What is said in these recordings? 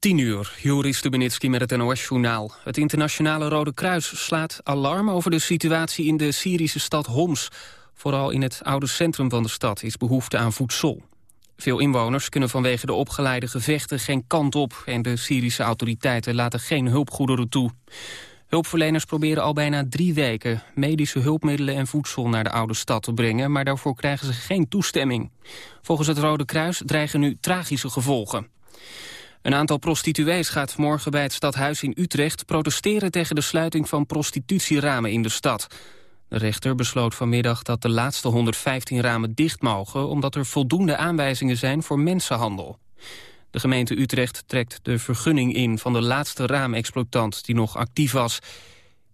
10 uur, Joris Stubenitski met het NOS-journaal. Het internationale Rode Kruis slaat alarm over de situatie in de Syrische stad Homs. Vooral in het oude centrum van de stad is behoefte aan voedsel. Veel inwoners kunnen vanwege de opgeleide gevechten geen kant op... en de Syrische autoriteiten laten geen hulpgoederen toe. Hulpverleners proberen al bijna drie weken medische hulpmiddelen en voedsel naar de oude stad te brengen, maar daarvoor krijgen ze geen toestemming. Volgens het Rode Kruis dreigen nu tragische gevolgen. Een aantal prostituees gaat morgen bij het stadhuis in Utrecht protesteren tegen de sluiting van prostitutieramen in de stad. De rechter besloot vanmiddag dat de laatste 115 ramen dicht mogen... omdat er voldoende aanwijzingen zijn voor mensenhandel. De gemeente Utrecht trekt de vergunning in van de laatste raamexploitant die nog actief was.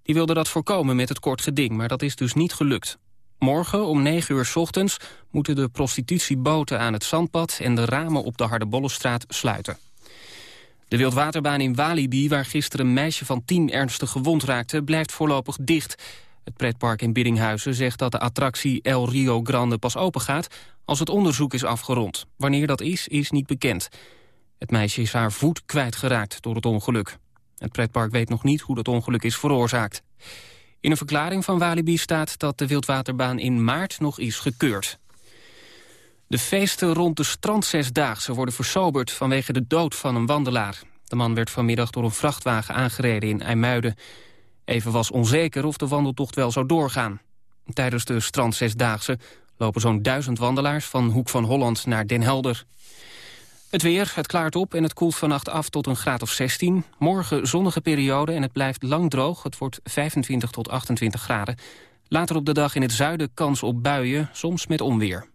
Die wilde dat voorkomen met het kort geding, maar dat is dus niet gelukt. Morgen om 9 uur ochtends moeten de prostitutieboten aan het zandpad... en de ramen op de Hardebollenstraat sluiten. De wildwaterbaan in Walibi, waar gisteren een meisje van 10 ernstig gewond raakte... blijft voorlopig dicht. Het pretpark in Biddinghuizen zegt dat de attractie El Rio Grande pas opengaat... als het onderzoek is afgerond. Wanneer dat is, is niet bekend. Het meisje is haar voet kwijtgeraakt door het ongeluk. Het pretpark weet nog niet hoe dat ongeluk is veroorzaakt. In een verklaring van Walibi staat dat de wildwaterbaan in maart nog is gekeurd. De feesten rond de strandzesdaagse worden versoberd vanwege de dood van een wandelaar. De man werd vanmiddag door een vrachtwagen aangereden in IJmuiden. Even was onzeker of de wandeltocht wel zou doorgaan. Tijdens de strandzesdaagse lopen zo'n duizend wandelaars van Hoek van Holland naar Den Helder. Het weer, het klaart op en het koelt vannacht af tot een graad of 16. Morgen zonnige periode en het blijft lang droog. Het wordt 25 tot 28 graden. Later op de dag in het zuiden kans op buien, soms met onweer.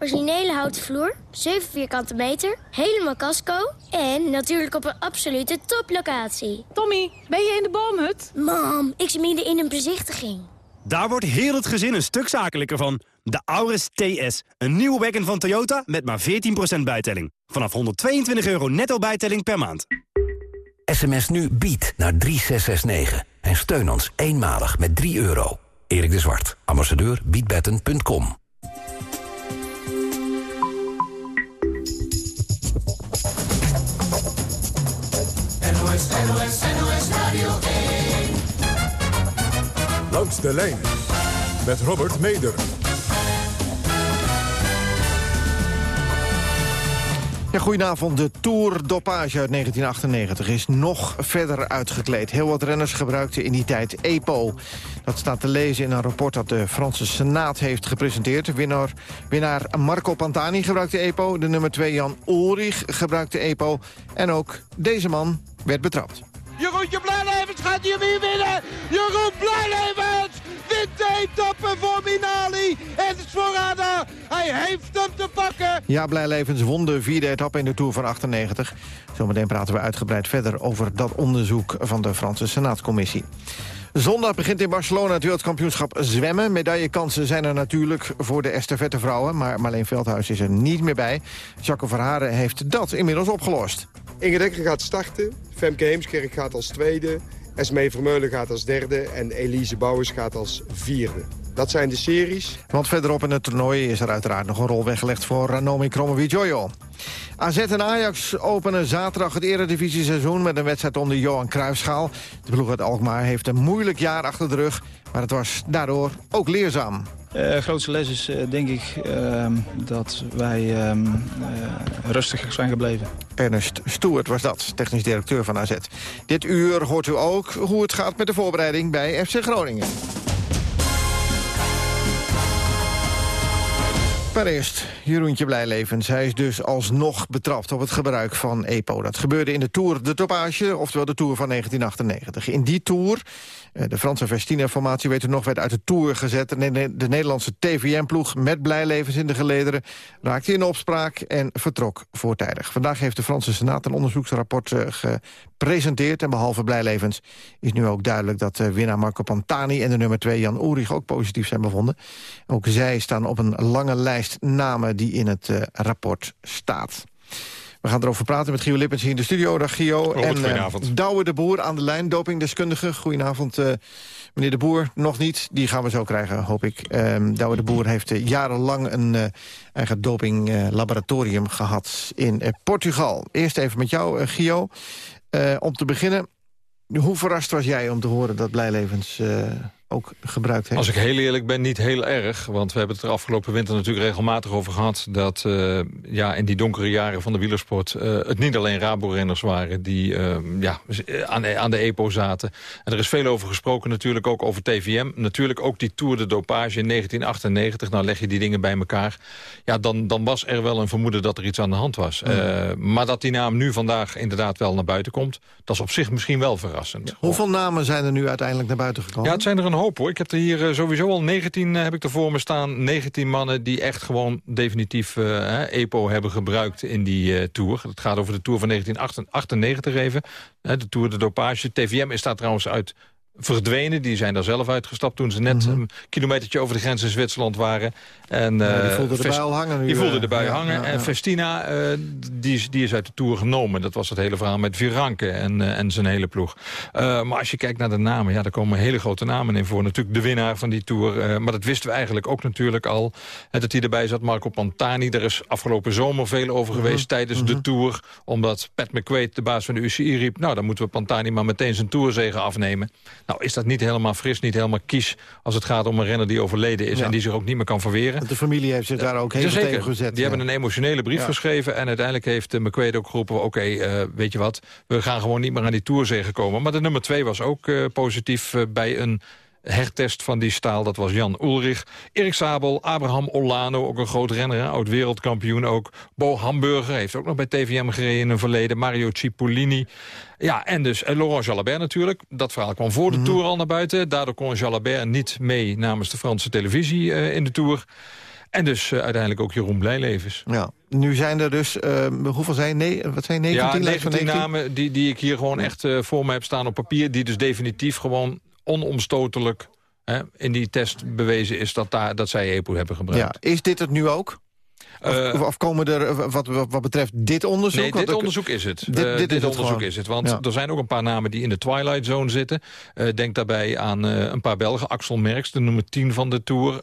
Originele houten vloer, 7 vierkante meter, helemaal casco... en natuurlijk op een absolute toplocatie. Tommy, ben je in de boomhut? Mam, ik zit midden in een bezichtiging. Daar wordt heel het gezin een stuk zakelijker van. De Auris TS, een nieuwe wagon van Toyota met maar 14% bijtelling. Vanaf 122 euro netto bijtelling per maand. SMS nu bied naar 3669 en steun ons eenmalig met 3 euro. Erik de Zwart, ambassadeur biedbetten.com. Radio 1. Langs de lijn met Robert Meder. Ja, goedenavond. De Tour Dopage uit 1998 is nog verder uitgekleed. Heel wat renners gebruikten in die tijd EPO. Dat staat te lezen in een rapport dat de Franse Senaat heeft gepresenteerd. Winnaar, winnaar Marco Pantani gebruikte EPO. De nummer 2 Jan Ulrich gebruikte EPO. En ook deze man werd betrapt. Jeroentje Blijlevens gaat hier weer winnen. Jeroen Blijlevens wint de etappe voor Minali. En het is voor Ada. Hij heeft hem te pakken. Ja, Blijlevens won de vierde etappe in de Tour van 98. Zometeen praten we uitgebreid verder over dat onderzoek van de Franse Senaatscommissie. Zondag begint in Barcelona het wereldkampioenschap zwemmen. Medaillekansen zijn er natuurlijk voor de estafettevrouwen... maar Marleen Veldhuis is er niet meer bij. Jacques Verharen heeft dat inmiddels opgelost. Inge Dekker gaat starten. Femke Heemskerk gaat als tweede. Esmee Vermeulen gaat als derde. En Elise Bouwers gaat als vierde. Dat zijn de series. Want verderop in het toernooi is er uiteraard nog een rol weggelegd voor Ranomi Kromowidjojo. AZ en Ajax openen zaterdag het eredivisie-seizoen met een wedstrijd om de Johan Cruijffschaal. De ploeg uit Alkmaar heeft een moeilijk jaar achter de rug, maar het was daardoor ook leerzaam. Uh, grootste les is uh, denk ik uh, dat wij ehm, rustig zijn gebleven. Ernest Stewart was dat, technisch directeur van AZ. Dit uur hoort u ook hoe het gaat met de voorbereiding bij FC Groningen. Maar eerst, Jeroentje Blijlevens. Hij is dus alsnog betrapt op het gebruik van EPO. Dat gebeurde in de Tour de Topage, oftewel de Tour van 1998. In die Tour, de Franse Vestina-formatie weet nog... werd uit de Tour gezet. De, de Nederlandse TVM-ploeg met Blijlevens in de gelederen... raakte in opspraak en vertrok voortijdig. Vandaag heeft de Franse Senaat een onderzoeksrapport uh, gepresenteerd. En behalve Blijlevens is nu ook duidelijk... dat uh, winnaar Marco Pantani en de nummer 2 Jan Ulrich ook positief zijn bevonden. Ook zij staan op een lange lijst namen die in het rapport staat. We gaan erover praten met Gio Lippens hier in de studio. Dag Gio. En uh, Douwe de Boer aan de lijn, dopingdeskundige. Goedenavond, uh, meneer de Boer. Nog niet, die gaan we zo krijgen, hoop ik. Um, Douwe de Boer heeft uh, jarenlang een uh, eigen dopinglaboratorium gehad in Portugal. Eerst even met jou, Gio. om te beginnen, hoe verrast was jij om te horen dat Blijlevens ook gebruikt heeft? Als ik heel eerlijk ben, niet heel erg. Want we hebben het er afgelopen winter natuurlijk regelmatig over gehad... dat uh, ja, in die donkere jaren van de wielersport... Uh, het niet alleen Rabo-renners waren die uh, ja, aan, aan de EPO zaten. En er is veel over gesproken natuurlijk ook over TVM. Natuurlijk ook die Tour de Dopage in 1998. Nou leg je die dingen bij elkaar. Ja, dan, dan was er wel een vermoeden dat er iets aan de hand was. Ja. maar dat die naam nu vandaag inderdaad wel naar buiten komt... dat is op zich misschien wel verrassend. Ja. Hoeveel namen zijn er nu uiteindelijk naar buiten gekomen? Ja, het zijn er een hoop hoor. Ik heb er hier uh, sowieso al 19 uh, heb ik er voor me staan. 19 mannen die echt gewoon definitief uh, EPO hebben gebruikt in die Tour. Het gaat over de Tour van 1998 even. de Tour de Dopage. TVM is trouwens uit verdwenen. Die zijn daar zelf uitgestapt toen ze net mm -hmm. een kilometertje over de grens in Zwitserland waren. En, ja, die voelden erbij al hangen nu. Die voelden erbij ja, hangen. Ja, en Festina, uh, die, is, die is uit de Tour genomen. Dat was het hele verhaal met Viranke en, en zijn hele ploeg. Maar als je kijkt naar de namen, ja, daar komen hele grote namen in voor. Natuurlijk de winnaar van die Tour. maar dat wisten we eigenlijk ook natuurlijk al. dat hij erbij zat, Marco Pantani. Daar is afgelopen zomer veel over geweest mm -hmm. tijdens mm -hmm. de Tour. Omdat Pat McQuaid, de baas van de UCI, riep... nou, dan moeten we Pantani maar meteen zijn Tourzegen afnemen. Nou, is dat niet helemaal fris, niet helemaal kies... als het gaat om een renner die overleden is ja. en die zich ook niet meer kan verweren. De familie heeft zich daar ook heel Zeker. tegen gezet. Die ja. hebben een emotionele brief geschreven... en uiteindelijk heeft uh, McQuaid ook geroepen... oké, okay, uh, weet je wat, we gaan gewoon niet meer aan die Tourzegen komen. Maar de nummer twee was ook uh, positief bij een hertest van die staal. Dat was Jan Ulrich. Erik Sabel, Abraham Olano, ook een groot renner, oud-wereldkampioen ook. Bo Hamburger heeft ook nog bij TVM gereden in een verleden. Mario Cipollini. Ja, en dus en Laurent Jalabert natuurlijk. Dat verhaal kwam voor de mm -hmm. Tour al naar buiten. Daardoor kon Jalabert niet mee namens de Franse televisie uh, in de Tour. En dus uh, uiteindelijk ook Jeroen Blijlevens. Ja, nu zijn er dus, uh, hoeveel zijn, nee, wat zijn 19? Ja, 19, 19 namen die, die ik hier gewoon echt uh, voor me heb staan op papier... die dus definitief gewoon onomstotelijk hè, in die test bewezen is dat, daar, dat zij EPO hebben gebruikt. Ja, is dit het nu ook? Of, uh, of, komen er, wat, wat betreft dit onderzoek? Nee, dit onderzoek is het. Dit, uh, dit, is onderzoek is het. Want ja. er zijn ook een paar namen die in de Twilight Zone zitten. Uh, denk daarbij aan een paar Belgen. Axel Merks, de nummer 10 van de Tour.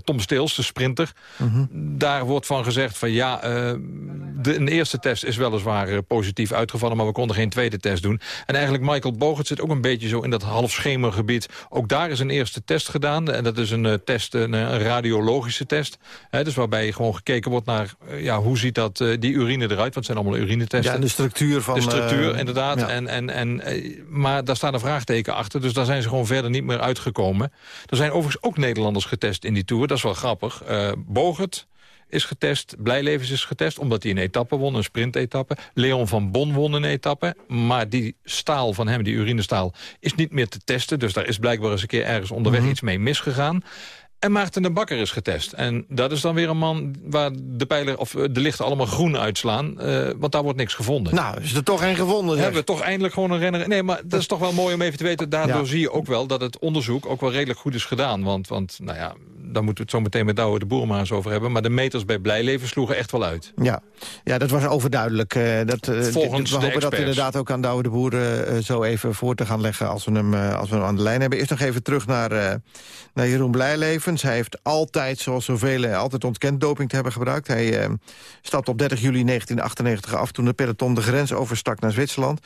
Tom Steels, de sprinter. -huh. Mhm. Daar wordt van gezegd van ja, de, een eerste test is weliswaar positief uitgevallen... maar we konden geen tweede test doen. En eigenlijk Michael Bogert zit ook een beetje zo in dat halfschemergebied. Ook daar is een eerste test gedaan. En dat is een test, een, een radiologische test. Hè, dus waarbij je gewoon gekeken wordt naar ja, hoe ziet dat, uh, die urine eruit. Want het zijn allemaal urinetesten. Ja, en de structuur van... De structuur, uh, inderdaad. Ja. En, en, en, uh, maar daar staat een vraagteken achter. Dus daar zijn ze gewoon verder niet meer uitgekomen. Er zijn overigens ook Nederlanders getest in die Tour. Dat is wel grappig. Bogert is getest, Blijlevens is getest... omdat hij een etappe won, een sprintetappe. Leon van Bon won een etappe. Maar die staal van hem, die urinestaal, is niet meer te testen. Dus daar is blijkbaar eens een keer ergens onderweg mm -hmm. iets mee misgegaan. En Maarten de Bakker is getest. En dat is dan weer een man waar de, pijlen, of de lichten allemaal groen uitslaan. Uh, want daar wordt niks gevonden. Nou, is er toch één gevonden? Zeg. Hebben we toch eindelijk gewoon een renner. Nee, maar dat is toch wel mooi om even te weten. Daardoor ja. zie je ook wel dat het onderzoek ook wel redelijk goed is gedaan. Want, want nou ja, daar moeten we het zo meteen met Douwe de Boer maar eens over hebben. Maar de meters bij Blijleven sloegen echt wel uit. Ja, ja dat was overduidelijk. Uh, dat, uh, Volgens we hopen experts. dat inderdaad ook aan Douwe de Boer uh, zo even voor te gaan leggen... als we hem, als we hem aan de lijn hebben. Eerst nog even terug naar, naar Jeroen Blijlevens. Hij heeft altijd, zoals zoveel, altijd ontkend doping te hebben gebruikt. Hij stapte op 30 juli 1998 af toen de peloton de grens overstak naar Zwitserland.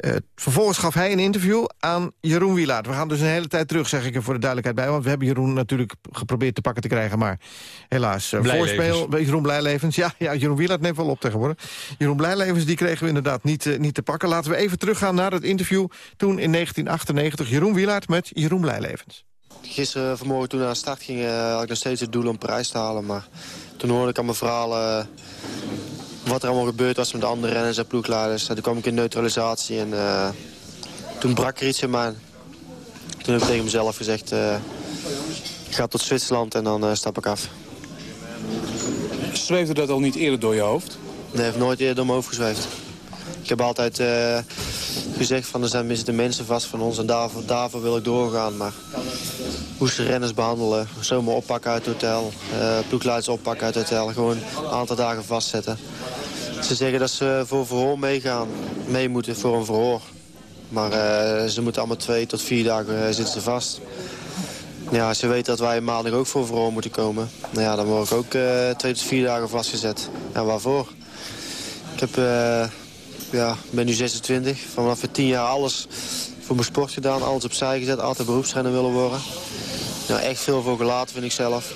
Uh, vervolgens gaf hij een interview aan Jeroen Wielaert. We gaan dus een hele tijd terug, zeg ik er voor de duidelijkheid bij. Want we hebben Jeroen natuurlijk geprobeerd te pakken te krijgen. Maar helaas, uh, voorspeel, Jeroen Blijlevens. Ja, ja, Jeroen Wielaert neemt wel op tegenwoordig. Jeroen Blijlevens, die kregen we inderdaad niet, uh, niet te pakken. Laten we even teruggaan naar het interview toen in 1998. Jeroen Wielaert met Jeroen Blijlevens. Gisteren, vanmorgen toen we aan de start ging, uh, had ik nog steeds het doel om prijs te halen. Maar toen hoorde ik aan mijn verhaal uh, wat er allemaal gebeurd was met de andere renners en ploegleiders. Toen kwam ik in neutralisatie en uh, toen brak er iets in mij. Toen heb ik tegen mezelf gezegd, ik ga tot Zwitserland en dan stap ik af. Zweefde dat al niet eerder door je hoofd? Nee, heeft nooit eerder door mijn hoofd gezweefd. Ik heb altijd uh, gezegd van er zijn de mensen vast van ons en daarvoor, daarvoor wil ik doorgaan. Maar hoe ze renners behandelen, zomaar oppakken uit het hotel, uh, ploegleiders oppakken uit het hotel, gewoon een aantal dagen vastzetten. Ze zeggen dat ze voor verhoor meegaan, mee moeten voor een verhoor. Maar uh, ze moeten allemaal twee tot vier dagen zitten ze vast. Ja, als je dat wij maandag ook voor verhoor moeten komen... Nou ja, dan word ik ook twee tot vier dagen vastgezet. En waarvoor? Ik heb ja, ben nu 26. Vanaf 10 jaar alles voor mijn sport gedaan. Alles opzij gezet. Altijd beroepsrenner willen worden. Nou, echt veel voor gelaten vind ik zelf.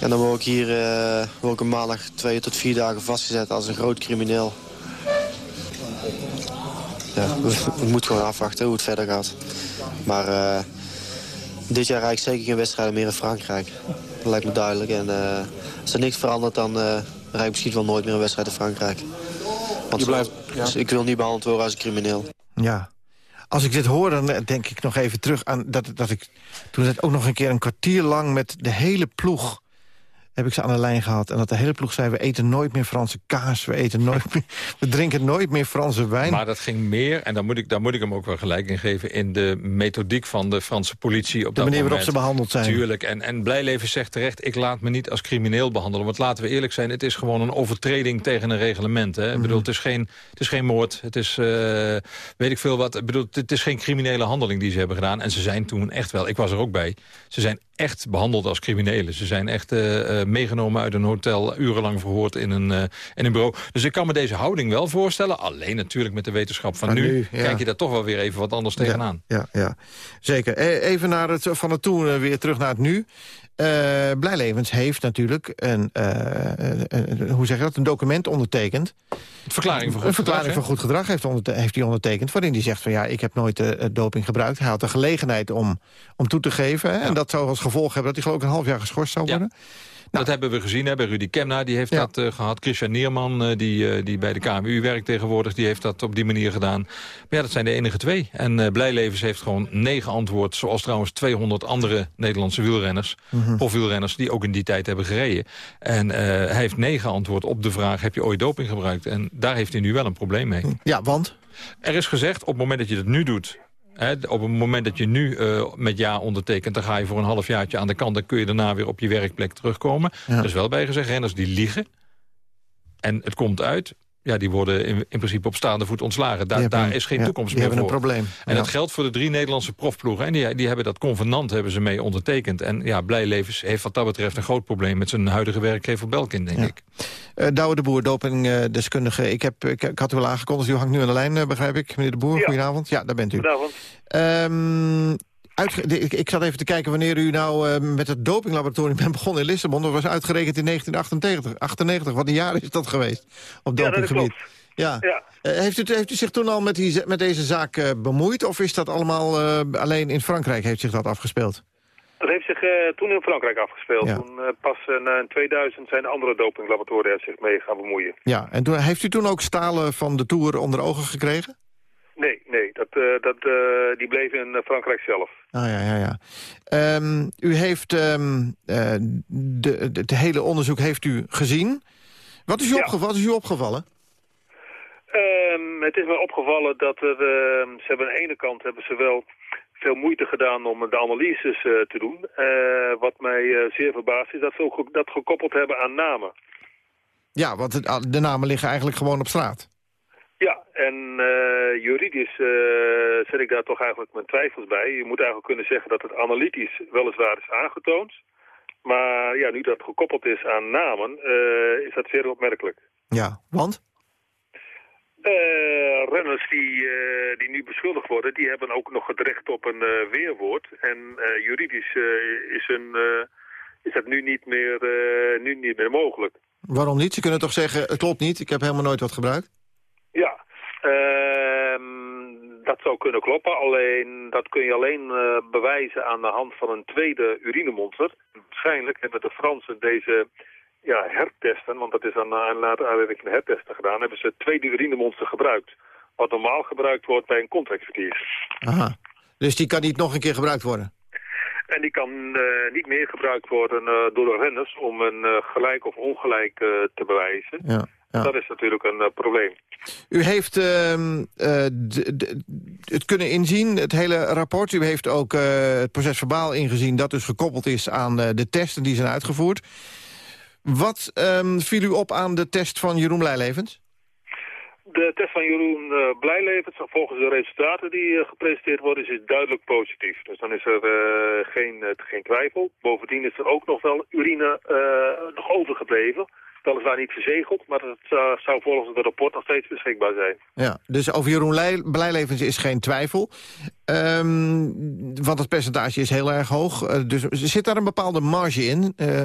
En dan word ik hier uh, word ik een maandag twee tot vier dagen vastgezet als een groot crimineel. Ja, we, moeten gewoon afwachten hoe het verder gaat. Maar uh, dit jaar rijd ik zeker geen wedstrijden meer in Frankrijk. Dat lijkt me duidelijk. En uh, als er niks verandert, dan rijd ik misschien wel nooit meer een wedstrijd in Frankrijk. Want je blijft, dus ik wil niet behandeld worden als een crimineel. Ja. Als ik dit hoor, dan denk ik nog even terug aan dat, dat ik toen het ook nog een keer een kwartier lang met de hele ploeg heb ik ze aan de lijn gehad. En dat de hele ploeg zei, we eten nooit meer Franse kaas. We, eten nooit meer, we drinken nooit meer Franse wijn. Maar dat ging meer, en daar moet, ik, daar moet ik hem ook wel gelijk in geven... in de methodiek van de Franse politie op de dat manier waarop ze behandeld zijn. Tuurlijk, en, en Blijleven zegt terecht... ik laat me niet als crimineel behandelen. Want laten we eerlijk zijn, het is gewoon een overtreding tegen een reglement. Hè? Ik bedoel, het is, geen, het is geen moord, het is uh, weet ik veel wat. Ik bedoel, het is geen criminele handeling die ze hebben gedaan. En ze zijn toen echt wel, ik was er ook bij... ze zijn echt behandeld als criminelen. Ze zijn echt uh, meegenomen uit een hotel, urenlang verhoord in een, uh, in een bureau. Dus ik kan me deze houding wel voorstellen. Alleen natuurlijk met de wetenschap van nu, kijk je daar toch wel weer even wat anders tegenaan. Ja, ja, zeker. E, even naar het, van het toen weer terug naar het nu. Uh, Blijlevens heeft natuurlijk een, uh, een, hoe zeg je dat, een document ondertekend. Een verklaring van goed een verklaring gedrag, van goed gedrag heeft, onder, heeft hij ondertekend... waarin hij zegt van ja, ik heb nooit uh, doping gebruikt. Hij had de gelegenheid om, om toe te geven. Hè, ja. En dat zou als gevolg hebben dat hij geloof ik een half jaar geschorst zou worden. Ja. Dat hebben we gezien hè, bij Rudy Kemna, die heeft dat uh, gehad. Christian Nierman, uh, die, uh, die bij de KMU werkt tegenwoordig... die heeft dat op die manier gedaan. Maar ja, dat zijn de enige twee. En Blijlevens heeft gewoon negen antwoord... zoals trouwens 200 andere Nederlandse wielrenners... Mm -hmm. profwielrenners die ook in die tijd hebben gereden. En hij heeft negen antwoord op de vraag... heb je ooit doping gebruikt? En daar heeft hij nu wel een probleem mee. Ja, want? Er is gezegd, op het moment dat je het nu doet op het moment dat je nu uh, met ja ondertekent... dan ga je voor een halfjaartje aan de kant... dan kun je daarna weer op je werkplek terugkomen. Ja. Er is wel bijgezegd, renners die liegen... en het komt uit, ja, die worden in, in principe op staande voet ontslagen. Daar, daar is geen ja, toekomst meer voor. een probleem. En ja. dat geldt voor de drie Nederlandse profploegen. En die, die hebben dat convenant hebben ze mee ondertekend. En ja, Blijlevens heeft wat dat betreft een groot probleem... met zijn huidige werkgever Belkin, denk ja. ik. Uh, Douwe de Boer, dopingdeskundige. Ik, heb, ik, ik, had u al aangekondigd, u hangt nu aan de lijn, uh, begrijp ik. Meneer de Boer, ja. goedenavond. Ja, daar bent u. Goedenavond. Um, Uitge ik, ik, zat even te kijken wanneer u nou uh, met het dopinglaboratorium bent begonnen in Lissabon. Dat was uitgerekend in 1998. 98. Wat een jaar is dat geweest op dopinggebied. Ja, ja. Uh, heeft, u, heeft u zich toen al met, die, met deze zaak uh, bemoeid? Of is dat allemaal alleen in Frankrijk heeft zich dat afgespeeld? Dat heeft zich toen in Frankrijk afgespeeld. Ja. Toen, pas in 2000 zijn de andere dopinglaboratoria zich mee gaan bemoeien. Ja, en toen, heeft u toen ook stalen van de Tour onder ogen gekregen? Nee, nee, dat, uh, dat, uh, die bleef in Frankrijk zelf. Ah, ja, ja, ja. Um, u heeft um, uh, de, de, het hele onderzoek heeft u gezien. Wat is u, ja. opgevallen? Wat is u opgevallen? Um, het is me opgevallen dat er, ze hebben aan de ene kant hebben ze wel veel moeite gedaan om de analyses te doen. wat mij zeer verbaast is dat ze ook dat gekoppeld hebben aan namen. Ja, want de namen liggen eigenlijk gewoon op straat. En uh, juridisch uh, zet ik daar toch eigenlijk mijn twijfels bij. Je moet eigenlijk kunnen zeggen dat het analytisch weliswaar is aangetoond. Maar ja, nu dat gekoppeld is aan namen, uh, is dat zeer opmerkelijk. Ja, want? renners die, die nu beschuldigd worden, die hebben ook nog het recht op een weerwoord. En juridisch is, een, is dat nu niet, meer, nu niet meer mogelijk. Waarom niet? Ze kunnen toch zeggen, het klopt niet, ik heb helemaal nooit wat gebruikt? Ja, dat zou kunnen kloppen, alleen dat kun je alleen uh, bewijzen aan de hand van een tweede urinemonster. Waarschijnlijk hebben de Fransen deze ja, hertesten, want dat is aan, aan later aanleiding hertesten gedaan, hebben ze tweede urinemonster gebruikt. Wat normaal gebruikt wordt bij een contraexpertise. Aha, dus die kan niet nog een keer gebruikt worden? En die kan uh, niet meer gebruid worden uh, door de renners om een uh, gelijk of ongelijk te bewijzen. Ja, ja. Dat is natuurlijk een probleem. U heeft ehm, het kunnen inzien, het hele rapport. U heeft ook het proces verbaal ingezien dat dus gekoppeld is aan de testen die zijn uitgevoerd. Wat um, viel u op aan de test van Jeroen Blijlevens? De test van Jeroen Blijlevens, volgens de resultaten die gepresenteerd worden, is duidelijk positief. Dus dan is er geen, geen twijfel. Bovendien is er ook nog wel urine nog overgebleven. Weliswaar niet verzegeld, maar dat zou volgens het rapport nog steeds beschikbaar zijn. Ja, dus over Jeroen Blijlevens is geen twijfel. Um, want het percentage is heel erg hoog. dus zit daar een bepaalde marge in? Uh,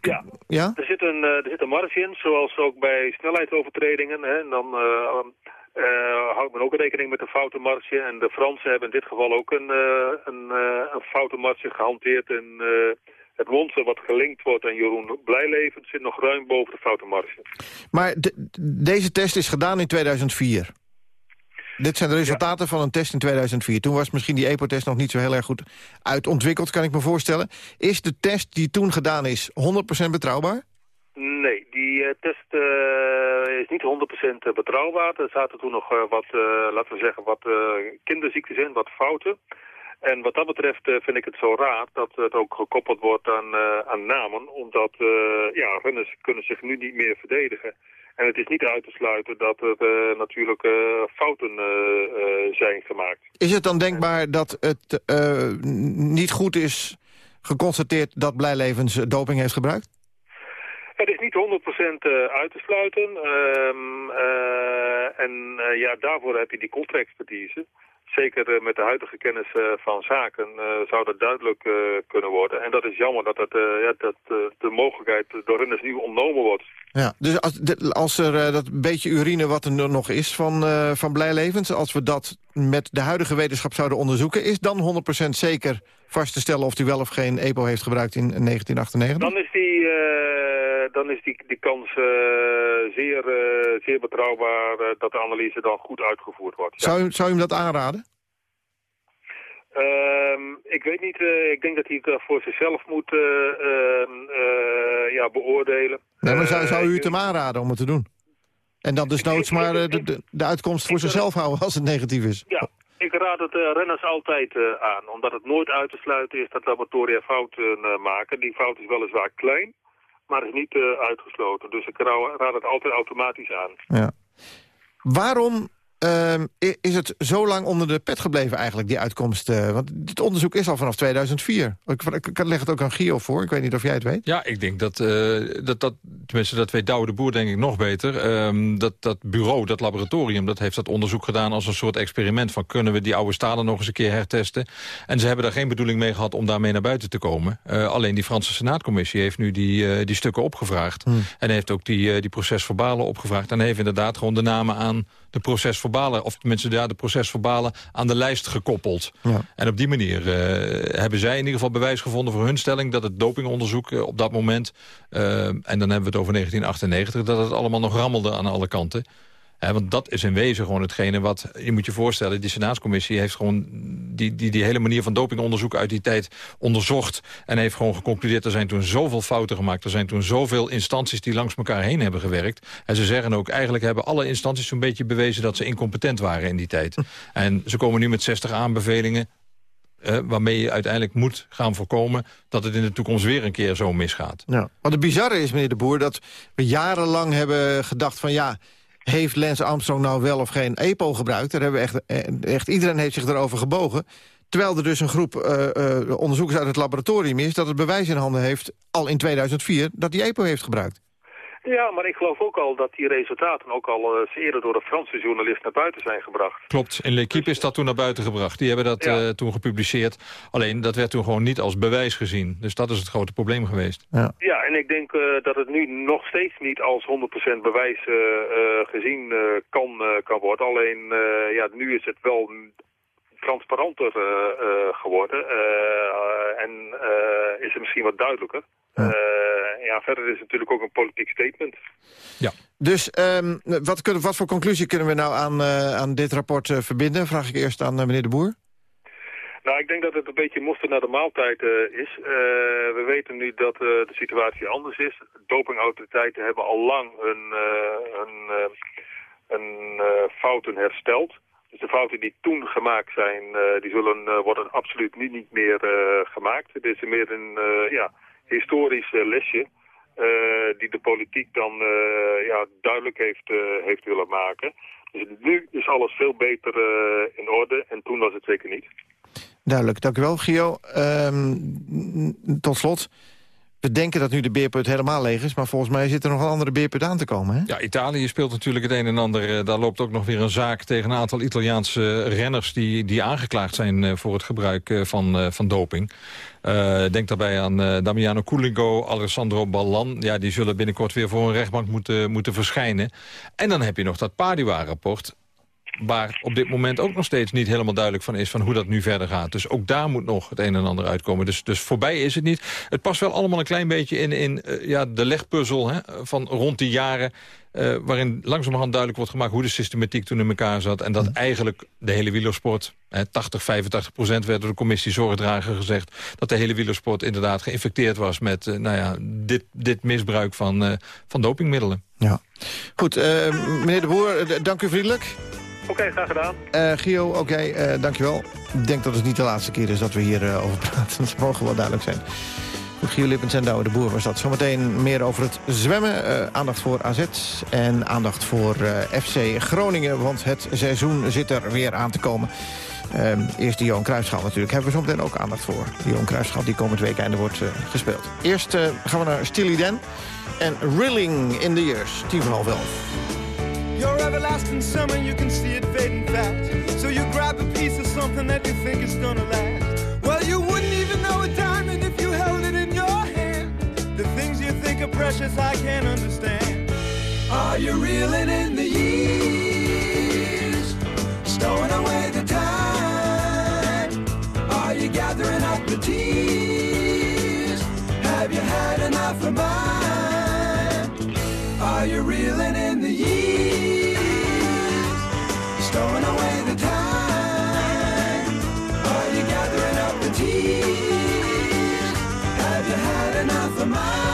ja. ja, Er, zit een, er zit een marge in, zoals ook bij snelheidsovertredingen. Hè, en dan houdt men ook rekening met de foutenmarge. En de Fransen hebben in dit geval ook een, een, een foutenmarge gehanteerd. En het monster wat gelinkt wordt aan Jeroen Blijleven zit nog ruim boven de foutenmarge. Maar de, deze test is gedaan in 2004? Dit zijn de resultaten van een test in 2004. Toen was misschien die EPO-test nog niet zo heel erg goed uitontwikkeld, kan ik me voorstellen. Is de test die toen gedaan is 100% betrouwbaar? Nee, die uh, test uh, is niet 100% betrouwbaar. Er zaten toen nog uh, wat, laten we zeggen, wat kinderziektes in, wat fouten. En wat dat betreft vind ik het zo raar dat het ook gekoppeld wordt aan, aan namen. Omdat ja, renners kunnen zich nu niet meer verdedigen. En het is niet uit te sluiten dat er natuurlijk fouten zijn gemaakt. Is het dan denkbaar dat het niet goed is geconstateerd dat Blijlevens doping heeft gebruikt? Het is niet 100% uit te sluiten. Um, en ja, daarvoor heb je die contraexpertise zeker eh, met de huidige kennis eh, van zaken eh, zou dat duidelijk kunnen worden. En dat is jammer dat, het, ja, dat de mogelijkheid door renners nu ontnomen wordt. Ja, dus als, als er dat beetje urine wat er nog is van, van Blijlevens... als we dat met de huidige wetenschap zouden onderzoeken... is dan 100% zeker vast te stellen of hij wel of geen EPO heeft gebruikt in 1998? Dan is die dan is die, die kans uh, zeer, uh, zeer betrouwbaar uh, dat de analyse dan goed uitgevoerd wordt. Zou, u, zou u hem dat aanraden? Ehm, ik weet niet, ik denk dat hij het voor zichzelf moet ehm, ja, beoordelen. Nee, maar zou, zou u het hem aanraden om het te doen? En dan dus noods maar de, de, de uitkomst voor zichzelf houden als het negatief is? Ja, ik raad het renners altijd aan. Omdat het nooit uit te sluiten is dat laboratoria fouten maken. Die fout is weliswaar klein maar is niet uh, uitgesloten. Dus ik raad het altijd automatisch aan. Ja. Waarom uh, is het zo lang onder de pet gebleven eigenlijk, die uitkomst? Uh, want dit onderzoek is al vanaf 2004. Ik, ik, ik leg het ook aan Gio voor, ik weet niet of jij het weet. Ja, ik denk dat, uh, dat, dat tenminste dat weet Douwe de Boer denk ik nog beter. Um, dat, dat bureau, dat laboratorium, dat heeft dat onderzoek gedaan als een soort experiment. Van kunnen we die oude stalen nog eens een keer hertesten? En ze hebben daar geen bedoeling mee gehad om daarmee naar buiten te komen. Uh, alleen die Franse Senaatcommissie heeft nu die, die stukken opgevraagd. Hmm. En heeft ook die, die procesverbalen opgevraagd. En heeft inderdaad gewoon de namen aan de procesverbalen... of mensen daar de procesverbalen aan de lijst gekoppeld. Ja. En op die manier uh, hebben zij in ieder geval bewijs gevonden voor hun stelling... dat het dopingonderzoek uh, op dat moment, uh, en dan hebben we het over 1998... dat het allemaal nog rammelde aan alle kanten want dat is in wezen gewoon hetgene wat... Je moet je voorstellen, die Senaatscommissie heeft gewoon... Die, die, die hele manier van dopingonderzoek uit die tijd onderzocht... en heeft gewoon geconcludeerd... er zijn toen zoveel fouten gemaakt. Er zijn toen zoveel instanties die langs elkaar heen hebben gewerkt. En ze zeggen ook, eigenlijk hebben alle instanties zo'n beetje bewezen... dat ze incompetent waren in die tijd. En ze komen nu met 60 aanbevelingen... Waarmee je uiteindelijk moet gaan voorkomen... dat het in de toekomst weer een keer zo misgaat. Ja. Wat het bizarre is, meneer de Boer... dat we jarenlang hebben gedacht van... ja, heeft Lance Armstrong nou wel of geen EPO gebruikt? Daar hebben echt, eh, echt, iedereen heeft zich erover gebogen. Terwijl er dus een groep uh, uh, onderzoekers uit het laboratorium is... dat het bewijs in handen heeft, al in 2004, dat hij EPO heeft gebruikt. Ja, maar ik geloof ook al dat die resultaten ook al uh, eerder door een Franse journalist naar buiten zijn gebracht. Klopt, in L'Equipe is dat toen naar buiten gebracht. Die hebben dat ja. uh, toen gepubliceerd. Alleen, dat werd toen gewoon niet als bewijs gezien. Dus dat is het grote probleem geweest. Ja, ja en ik denk uh, dat het nu nog steeds niet als 100% bewijs gezien kan, kan worden. Alleen, ja, nu is het wel transparanter geworden. en is het misschien wat duidelijker. Ja. ja, verder is het natuurlijk ook een politiek statement. Ja. Dus um, wat, kunnen, wat voor conclusie kunnen we nou aan, uh, aan dit rapport uh, verbinden? Vraag ik eerst aan uh, meneer De Boer. Nou, ik denk dat het een beetje mosterd naar de maaltijd is. we weten nu dat de situatie anders is. Dopingautoriteiten hebben al lang hun, hun, hun fouten hersteld. Dus de fouten die toen gemaakt zijn, die zullen worden absoluut nu niet meer gemaakt. Het is meer een ja, historisch lesje. Uh, die de politiek dan uh, ja, duidelijk heeft, heeft willen maken. Dus nu is alles veel beter in orde en toen was het zeker niet. Duidelijk, dank u wel, Gio. Um, tot slot, we denken dat nu de beerput helemaal leeg is... maar volgens mij zit er nog een andere beerput aan te komen, hè? Ja, Italië speelt natuurlijk het een en ander. Eh, daar loopt ook nog weer een zaak tegen een aantal Italiaanse renners... die, die aangeklaagd zijn eh, voor het gebruik eh, van, van doping. Denk daarbij aan Damiano Culingo, Alessandro Ballan. Ja, die zullen binnenkort weer voor een rechtbank moeten, moeten verschijnen. En dan heb je nog dat Padua-rapport waar op dit moment ook nog steeds niet helemaal duidelijk van is... van hoe dat nu verder gaat. Dus ook daar moet nog het een en ander uitkomen. Dus, dus voorbij is het niet. Het past wel allemaal een klein beetje in, in uh, ja, de legpuzzel hè, van rond die jaren... Uh, waarin langzamerhand duidelijk wordt gemaakt hoe de systematiek toen in elkaar zat. En dat mm. eigenlijk de hele wielersport, hè, 80, 85 procent werd door de commissie zorgdrager gezegd... dat de hele wielersport inderdaad geïnfecteerd was met uh, nou ja, dit, dit misbruik van, van dopingmiddelen. Ja. Goed, meneer de Boer, dank u vriendelijk. Oké, graag gedaan. Uh, Gio, oké, okay, uh, dankjewel. Ik denk dat het niet de laatste keer is dat we hierover uh, over praten. Dat mogen wel duidelijk zijn. Gio Lippens en Douwe de Boer was dat. Zometeen meer over het zwemmen. Aandacht voor AZ en aandacht voor FC Groningen. Want het seizoen zit er weer aan te komen. Eerst de Johan Cruijffschaal natuurlijk. Hebben we zo meteen ook aandacht voor. De Johan Cruijffschaal die komend weekende wordt gespeeld. Eerst gaan we naar Steely Dan. En Rilling in the Years. Tien van half elf. Your everlasting summer, you can see it fading fast. So you grab a piece of something that you think is gonna last. Well, you wouldn't even know a diamond if you held it in your hand. The things you think are precious, I can't understand. Are you reeling in the years? Stowing away the time? Are you gathering up the tears? Have you had enough of mine? Are you reeling in Bye.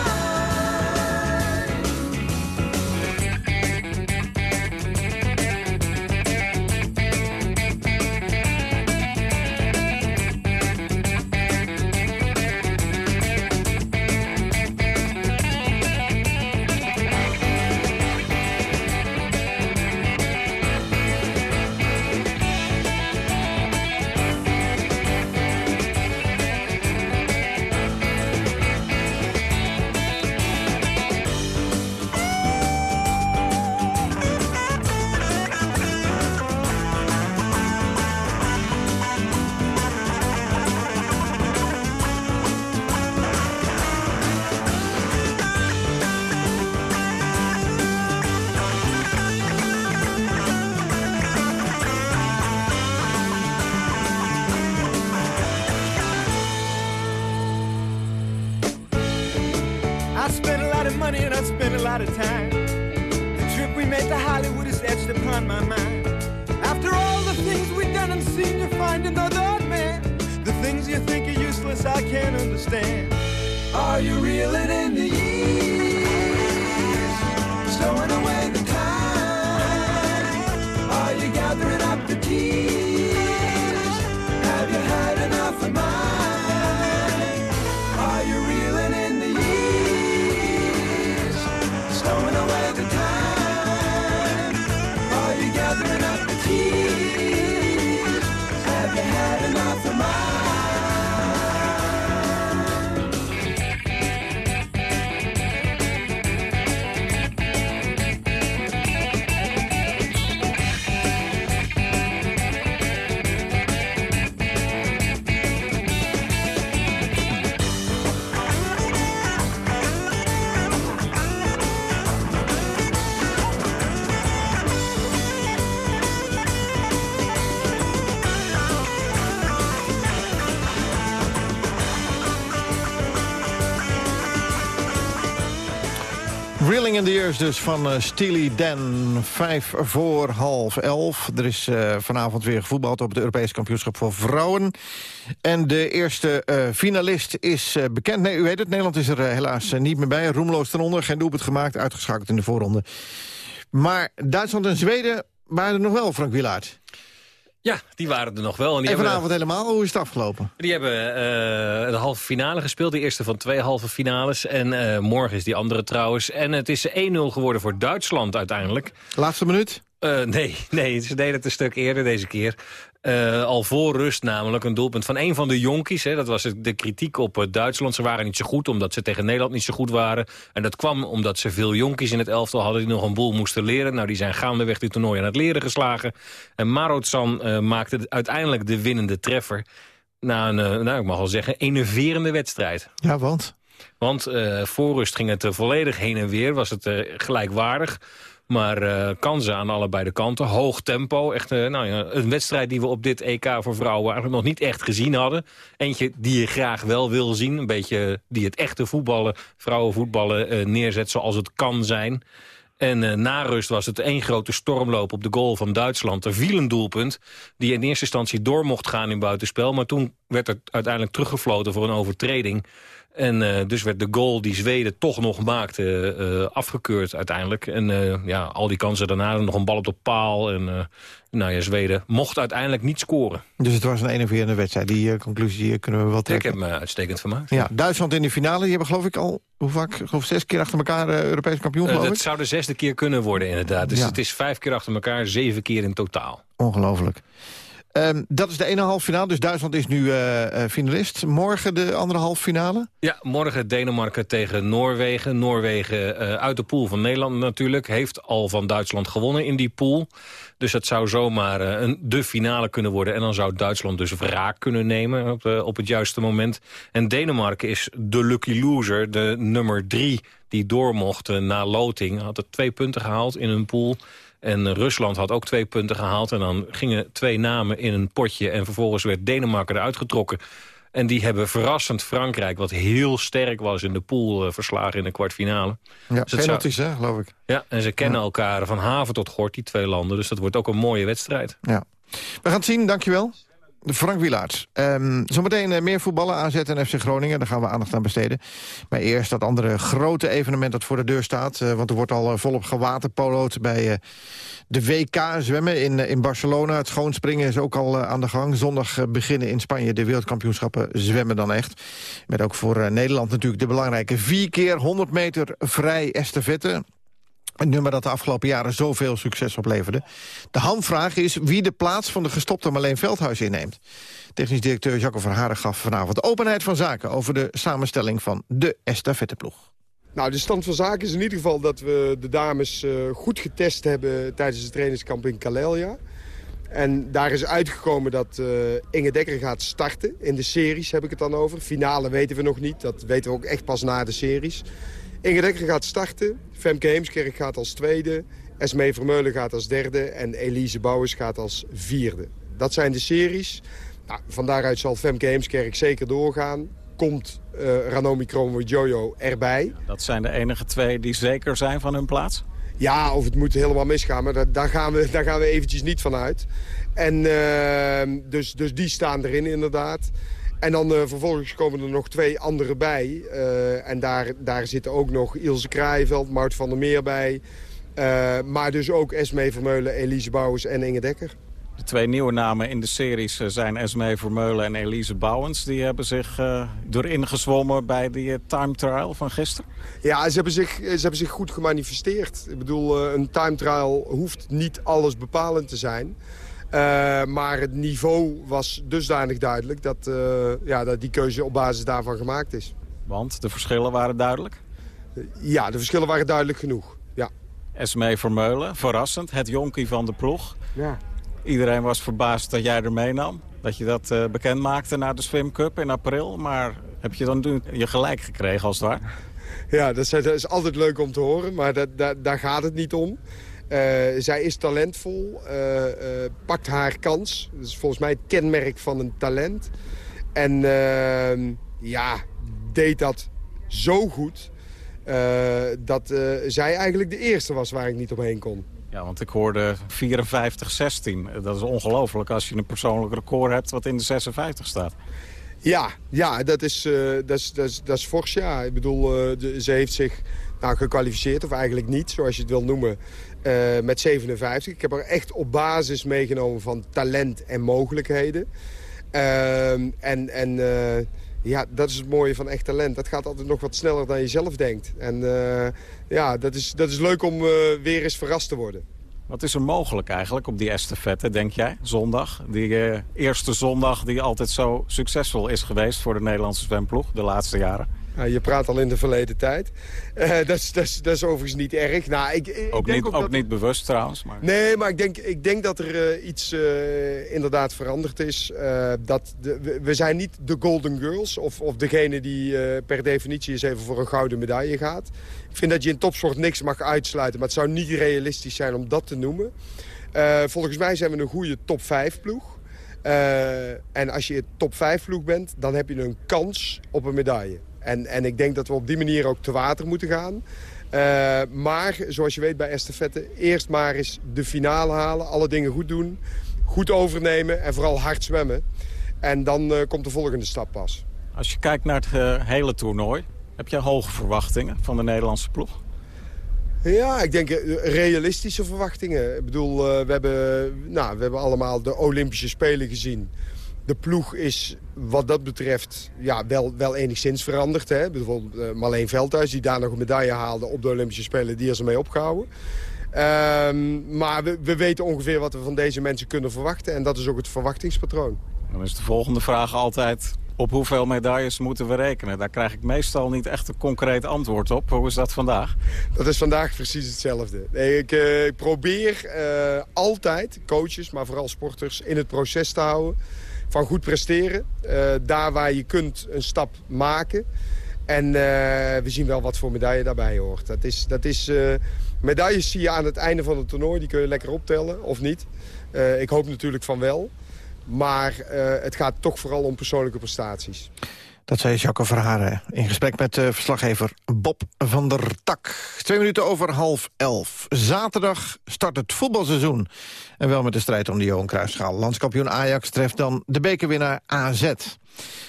In the Years dus van uh, Steely Dan. Vijf voor half elf. Er is uh, vanavond weer gevoetbald op het Europees kampioenschap voor vrouwen. En de eerste uh, finalist is bekend. Nee, u weet het, Nederland is er helaas niet meer bij. Roemloos ten onder, geen doelpunt gemaakt, uitgeschakeld in de voorronde. Maar Duitsland en Zweden waren er nog wel, Frank Wielaert. Ja, die waren er nog wel. En, die en vanavond helemaal, hoe is het afgelopen? Die hebben uh, de halve finale gespeeld, de eerste van twee halve finales. En uh, morgen is die andere trouwens. En het is 1-0 geworden voor Duitsland uiteindelijk. Laatste minuut? Uh, nee, nee, ze deden het een stuk eerder deze keer. Uh, al voor rust namelijk een doelpunt van een van de jonkies. Hè, dat was de kritiek op uh, Duitsland. Ze waren niet zo goed omdat ze tegen Nederland niet zo goed waren. En dat kwam omdat ze veel jonkies in het elftal hadden... die nog een boel moesten leren. Nou, die zijn gaandeweg dit toernooi aan het leren geslagen. En Marotsan uh, maakte uiteindelijk de winnende treffer. Na een, nou, ik mag wel zeggen, enerverende wedstrijd. Ja, want? Want voor rust ging het volledig heen en weer. Was het gelijkwaardig. Maar uh, kansen aan allebei de kanten. Hoog tempo. Echt uh, nou een wedstrijd die we op dit EK voor vrouwen eigenlijk nog niet echt gezien hadden. Eentje die je graag wel wil zien. Een beetje die het echte voetballen, vrouwenvoetballen neerzet zoals het kan zijn. En uh, na rust was het één grote stormloop op de goal van Duitsland. Er viel een doelpunt die in eerste instantie door mocht gaan in buitenspel. Maar toen werd het uiteindelijk teruggefloten voor een overtreding. En uh, dus werd de goal die Zweden toch nog maakte uh, afgekeurd uiteindelijk. En uh, ja, al die kansen daarna, nog een bal op de paal. En nou ja, Zweden mocht uiteindelijk niet scoren. Dus het was een enerverende wedstrijd. Die conclusie kunnen we wel trekken. Ik heb me uitstekend vermaakt. Ja, Duitsland in de finale, die hebben geloof ik al, hoe vaak, geloof zes keer achter elkaar Europees kampioen geloof Het zou de zesde keer kunnen worden inderdaad. Dus ja. het is vijf keer achter elkaar, zeven keer in totaal. Ongelooflijk. Um, dat is de ene halve finale, dus Duitsland is nu uh, finalist. Morgen de andere halve finale? Ja, morgen Denemarken tegen Noorwegen. Noorwegen uh, uit de pool van Nederland natuurlijk. Heeft al van Duitsland gewonnen in die pool. Dus het zou zomaar een, de finale kunnen worden. En dan zou Duitsland dus wraak kunnen nemen op, op het juiste moment. En Denemarken is de lucky loser, de nummer drie die door mocht na loting. Had er twee punten gehaald in hun pool. En Rusland had ook twee punten gehaald. En dan gingen twee namen in een potje. En vervolgens werd Denemarken eruit getrokken. En die hebben verrassend Frankrijk, wat heel sterk was in de pool, uh, verslagen in de kwartfinale. Ja, dus penalties, zou... hè, geloof ik. Ja, en ze kennen ja. elkaar van haven tot gort, die twee landen. Dus dat wordt ook een mooie wedstrijd. Ja. We gaan het zien, dankjewel. Frank Wilaert. Um, zometeen uh, meer voetballen, AZ en FC Groningen. Daar gaan we aandacht aan besteden. Maar eerst dat andere grote evenement dat voor de deur staat. Uh, want er wordt al uh, volop gewaterpolood bij de WK zwemmen in, in Barcelona. Het schoonspringen is ook al aan de gang. Zondag beginnen in Spanje de wereldkampioenschappen zwemmen dan echt. Met ook voor Nederland natuurlijk de belangrijke 4 keer 100 meter vrij estafette. Een nummer dat de afgelopen jaren zoveel succes opleverde. De hamvraag is wie de plaats van de gestopte Marleen Veldhuis inneemt. Technisch directeur Jacco Verharen gaf vanavond openheid van zaken... over de samenstelling van de estafetteploeg. Nou, de stand van zaken is in ieder geval dat we de dames uh, goed getest hebben... tijdens het trainingskamp in Kalelia. En daar is uitgekomen dat uh, Inge Dekker gaat starten. In de series heb ik het dan over. Finale weten we nog niet. Dat weten we ook echt pas na de series. Inge Dekker gaat starten. Femke Heemskerk gaat als tweede. Esmee Vermeulen gaat als derde. En Elise Bouwers gaat als vierde. Dat zijn de series. Nou, van daaruit zal Femke Heemskerk zeker doorgaan. Komt uh, Ranomi Jojo erbij. Dat zijn de enige twee die zeker zijn van hun plaats? Ja, of het moet helemaal misgaan, maar daar, gaan, we, daar gaan we eventjes niet van uit. En uh, dus, dus die staan erin inderdaad. En dan uh, vervolgens komen er nog twee andere bij. Uh, en daar, daar zitten ook nog Ilse Kraaienveld, Mart van der Meer bij. Uh, maar dus ook Esmee Vermeulen, Elise Bouwens en Inge Dekker. De twee nieuwe namen in de series zijn Esmee Vermeulen en Elise Bouwens. Die hebben zich uh, doorin gezwommen bij die time trial van gisteren. Ja, ze hebben zich, ze hebben zich goed gemanifesteerd. Ik bedoel, een time trial hoeft niet alles bepalend te zijn. Uh, maar het niveau was dusdanig duidelijk dat, uh, ja, dat die keuze op basis daarvan gemaakt is. Want de verschillen waren duidelijk? Ja, de verschillen waren duidelijk genoeg. Ja. Esmee Vermeulen, verrassend, het jonkie van de ploeg. Ja. Iedereen was verbaasd dat jij er meenam. Dat je dat uh, bekend maakte na de Swim Cup in april. Maar heb je dan je gelijk gekregen als het ware? Ja, dat is, altijd leuk om te horen, maar dat, daar gaat het niet om. Uh, zij is talentvol, uh, pakt haar kans. Dat is volgens mij het kenmerk van een talent. En ehm, ja, deed dat zo goed. dat zij eigenlijk de eerste was waar ik niet omheen kon. Ja, want ik hoorde 54-16. Dat is ongelooflijk als je een persoonlijk record hebt wat in de 56 staat. Ja, ja dat, is, dat, is, dat, is, dat is fors, ja. Ik bedoel, de, ze heeft zich nou, gekwalificeerd, of eigenlijk niet, zoals je het wil noemen, uh, met 57. Ik heb er echt op basis meegenomen van talent en mogelijkheden. Uh, en en ja, dat is het mooie van echt talent. Dat gaat altijd nog wat sneller dan je zelf denkt. En uh, ja, dat is, dat is leuk om weer eens verrast te worden. Wat is er mogelijk eigenlijk op die estafette, denk jij, zondag? Die eerste zondag die altijd zo succesvol is geweest voor de Nederlandse zwemploeg de laatste jaren je praat al in de verleden tijd. Uh, dat, is, dat, is, dat is overigens niet erg. Nou, ik, ik ook denk niet, ook, niet bewust trouwens. Maar... Nee, maar ik denk, ik denk dat er uh, iets uh, inderdaad veranderd is. dat de, we zijn niet de Golden Girls of, of degene die per definitie eens even voor een gouden medaille gaat. Ik vind dat je in topsport niks mag uitsluiten. Maar het zou niet realistisch zijn om dat te noemen. volgens mij zijn we een goede top 5 ploeg. en als je top 5 ploeg bent, dan heb je een kans op een medaille. En, en ik denk dat we op die manier ook te water moeten gaan. Uh, maar, zoals je weet bij estafette, eerst maar eens de finale halen. Alle dingen goed doen, goed overnemen en vooral hard zwemmen. En dan uh, komt de volgende stap pas. Als je kijkt naar het uh, hele toernooi, heb je hoge verwachtingen van de Nederlandse ploeg? Ja, ik denk realistische verwachtingen. Ik bedoel, we, hebben, nou, we hebben allemaal de Olympische Spelen gezien de ploeg is wat dat betreft ja, wel, wel enigszins veranderd. Hè? Bijvoorbeeld uh, Marleen Veldhuis, die daar nog een medaille haalde op de Olympische Spelen. Die is ermee opgehouden. Um, maar we, we, weten ongeveer wat we van deze mensen kunnen verwachten. En dat is ook het verwachtingspatroon. Dan is de volgende vraag altijd... op hoeveel medailles moeten we rekenen? Daar krijg ik meestal niet echt een concreet antwoord op. Hoe is dat vandaag? Dat is vandaag precies hetzelfde. ik, uh, ik, probeer uh, altijd coaches, maar vooral sporters... in het proces te houden van goed presteren. Uh, daar waar je kunt een stap maken. En uh, we zien wel wat voor medaille daarbij hoort. Dat is, dat is, uh, medailles zie je aan het einde van het toernooi. Die kun je lekker optellen, of niet. ik hoop natuurlijk van wel. Maar het gaat toch vooral om persoonlijke prestaties. Dat zei Jacques Verharen in gesprek met uh, verslaggever Bob van der Tak. Twee minuten over half elf. Zaterdag start het voetbalseizoen. En wel met de strijd om de Johan Cruijffschaal. Landskampioen Ajax treft dan de bekerwinnaar AZ.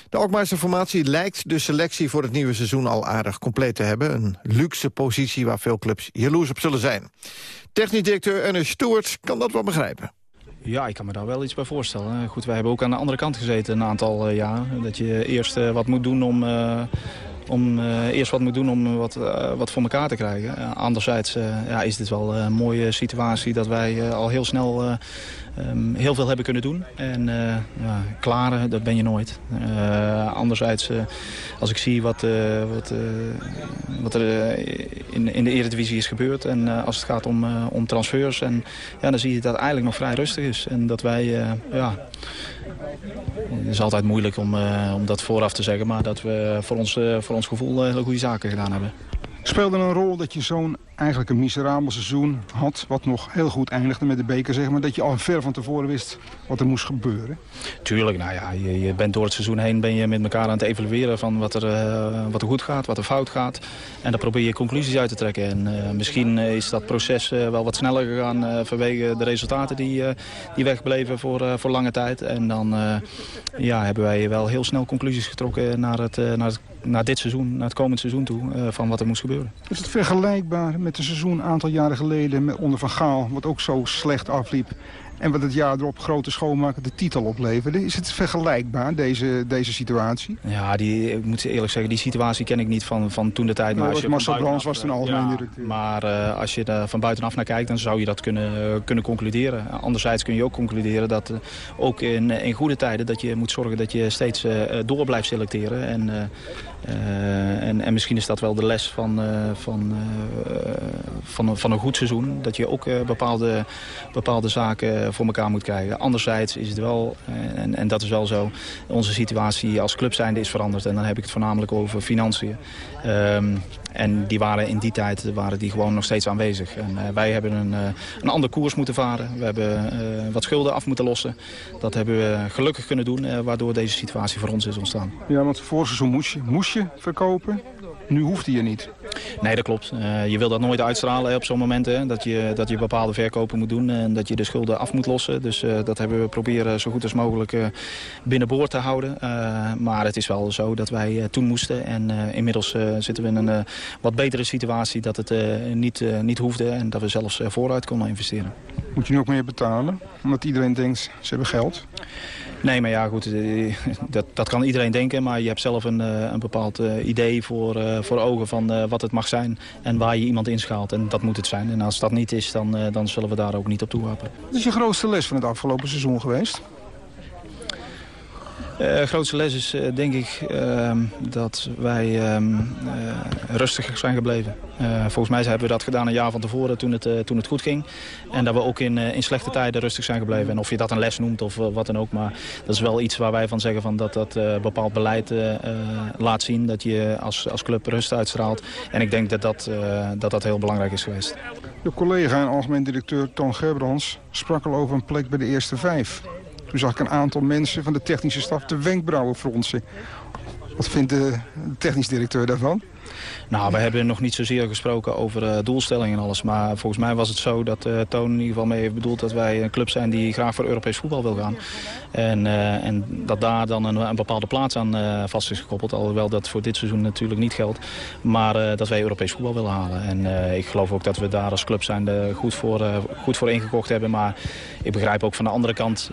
De Alkmaarse formatie lijkt de selectie voor het nieuwe seizoen al aardig compleet te hebben. Een luxe positie waar veel clubs jaloers op zullen zijn. Technisch directeur Ernest Stewart kan dat wel begrijpen. Ja, ik kan me daar wel iets bij voorstellen. Goed, wij hebben ook aan de andere kant gezeten een aantal uh, jaar. Dat je eerst uh, wat moet doen om, om eerst wat moet doen om wat, wat voor elkaar te krijgen. anderzijds ja, is dit wel een mooie situatie dat wij al heel snel um, heel veel hebben kunnen doen. En ja, klaren, dat ben je nooit. Anderzijds, als ik zie wat, wat, wat er in, in de Eredivisie is gebeurd... en als het gaat om, om transfers... En, ja, dan zie je dat het eigenlijk nog vrij rustig is. En dat wij, ja... Het is altijd moeilijk om, om dat vooraf te zeggen... maar dat we voor ons, voor ons gevoel hele goede zaken gedaan hebben. Speelde een rol dat je zo'n eigenlijk een miserabel seizoen had... wat nog heel goed eindigde met de beker, zeg maar... dat je al ver van tevoren wist wat er moest gebeuren? Tuurlijk, nou ja, je, je bent door het seizoen heen ben je met elkaar aan het evalueren... van wat er, uh, wat er goed gaat, wat er fout gaat. En dan probeer je conclusies uit te trekken. En uh, misschien is dat proces uh, wel wat sneller gegaan... vanwege de resultaten die, die wegbleven voor, voor lange tijd. En dan ja, hebben wij wel heel snel conclusies getrokken naar het, naar het naar dit seizoen, naar het komend seizoen toe, uh, van wat er moest gebeuren. Is het vergelijkbaar met een seizoen een aantal jaren geleden met onder Van Gaal, wat ook zo slecht afliep? En wat het jaar erop grote schoonmaken de titel opleverde. Is het vergelijkbaar, deze, deze situatie? Ja, die, ik moet eerlijk zeggen, die situatie ken ik niet van, van toen de tijd. Maar als je Marcel Brands was een algemeen ja, directeur. Maar uh, als je er van buitenaf naar kijkt, dan zou je dat kunnen, kunnen concluderen. Anderzijds kun je ook concluderen dat uh, ook in, in goede tijden... dat je moet zorgen dat je steeds uh, door blijft selecteren. En, en, en misschien is dat wel de les van, van, van, van een goed seizoen. Dat je ook bepaalde, bepaalde zaken voor elkaar moet krijgen. Anderzijds is het wel, eh, en, en dat is wel zo, onze situatie als club zijnde is veranderd. En dan heb ik het voornamelijk over financiën. Um, en die waren in die tijd waren die gewoon nog steeds aanwezig. En uh, wij hebben een, uh, een andere koers moeten varen. We hebben uh, wat schulden af moeten lossen. Dat hebben we gelukkig kunnen doen, waardoor deze situatie voor ons is ontstaan. Ja, want voor seizoen moest je, moest je verkopen. Nu hoeft hij je niet. Nee, dat klopt. Uh, je wil dat nooit uitstralen op zo'n moment. Hè, dat, je, dat je bepaalde verkopen moet doen en dat je de schulden af moet lossen. Dus uh, dat hebben we proberen zo goed als mogelijk uh, binnenboord te houden. maar het is wel zo dat wij toen moesten. En inmiddels zitten we in een wat betere situatie dat het niet, niet hoefde. En dat we zelfs vooruit konden investeren. Moet je nu ook meer betalen? Omdat iedereen denkt, ze hebben geld. Nee, maar ja, goed, eh, dat, dat kan iedereen denken. Maar je hebt zelf een, eh, een bepaald eh, idee voor, voor ogen van wat het mag zijn. En waar je iemand inschaalt. En dat moet het zijn. En als dat niet is, dan, dan zullen we daar ook niet op toewapen. Wat is je grootste les van het afgelopen seizoen geweest? Uh, grootste les is uh, denk ik uh, dat wij ehm, eh, rustig zijn gebleven. volgens mij hebben we dat gedaan een jaar van tevoren toen het, toen het goed ging. En dat we ook in, in slechte tijden rustig zijn gebleven. En of je dat een les noemt of wat dan ook. Maar dat is wel iets waar wij van zeggen van dat dat bepaald beleid laat zien. Dat je als, als club rust uitstraalt. En ik denk dat dat, dat dat heel belangrijk is geweest. De collega en algemeen directeur Toon Gerbrands sprak al over een plek bij de eerste vijf. Toen zag ik een aantal mensen van de technische staf de wenkbrauwen fronsen. Wat vindt de technisch directeur daarvan? Nou, we hebben nog niet zozeer gesproken over uh, doelstellingen en alles. Maar volgens mij was het zo dat uh, Toon in ieder geval mee heeft bedoeld... dat wij een club zijn die graag voor Europees voetbal wil gaan. En, uh, en dat daar dan een, een bepaalde plaats aan vast is gekoppeld. Alhoewel dat voor dit seizoen natuurlijk niet geldt. Maar dat wij Europees voetbal willen halen. En ik geloof ook dat we daar als club zijn goed, voor, goed voor ingekocht hebben. Maar ik begrijp ook van de andere kant...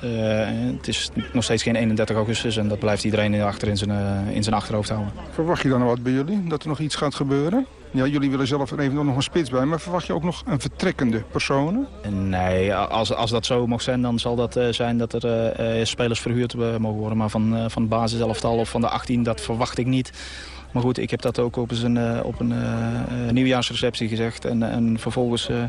het is nog steeds geen 31 augustus. En dat blijft iedereen achter in zijn, in zijn achterhoofd houden. Verwacht je dan wat bij jullie? Dat er nog iets gaat gebeuren? Ja, jullie willen zelf er even nog een spits bij, maar verwacht je ook nog een vertrekkende personen? Nee, als, als dat zo mag zijn, dan zal dat uh, zijn dat er uh, spelers verhuurd mogen worden. Maar van, van de basiselftal of van de 18, dat verwacht ik niet. Maar goed, ik heb dat ook op een, uh, op een uh, nieuwjaarsreceptie gezegd. En, en vervolgens uh,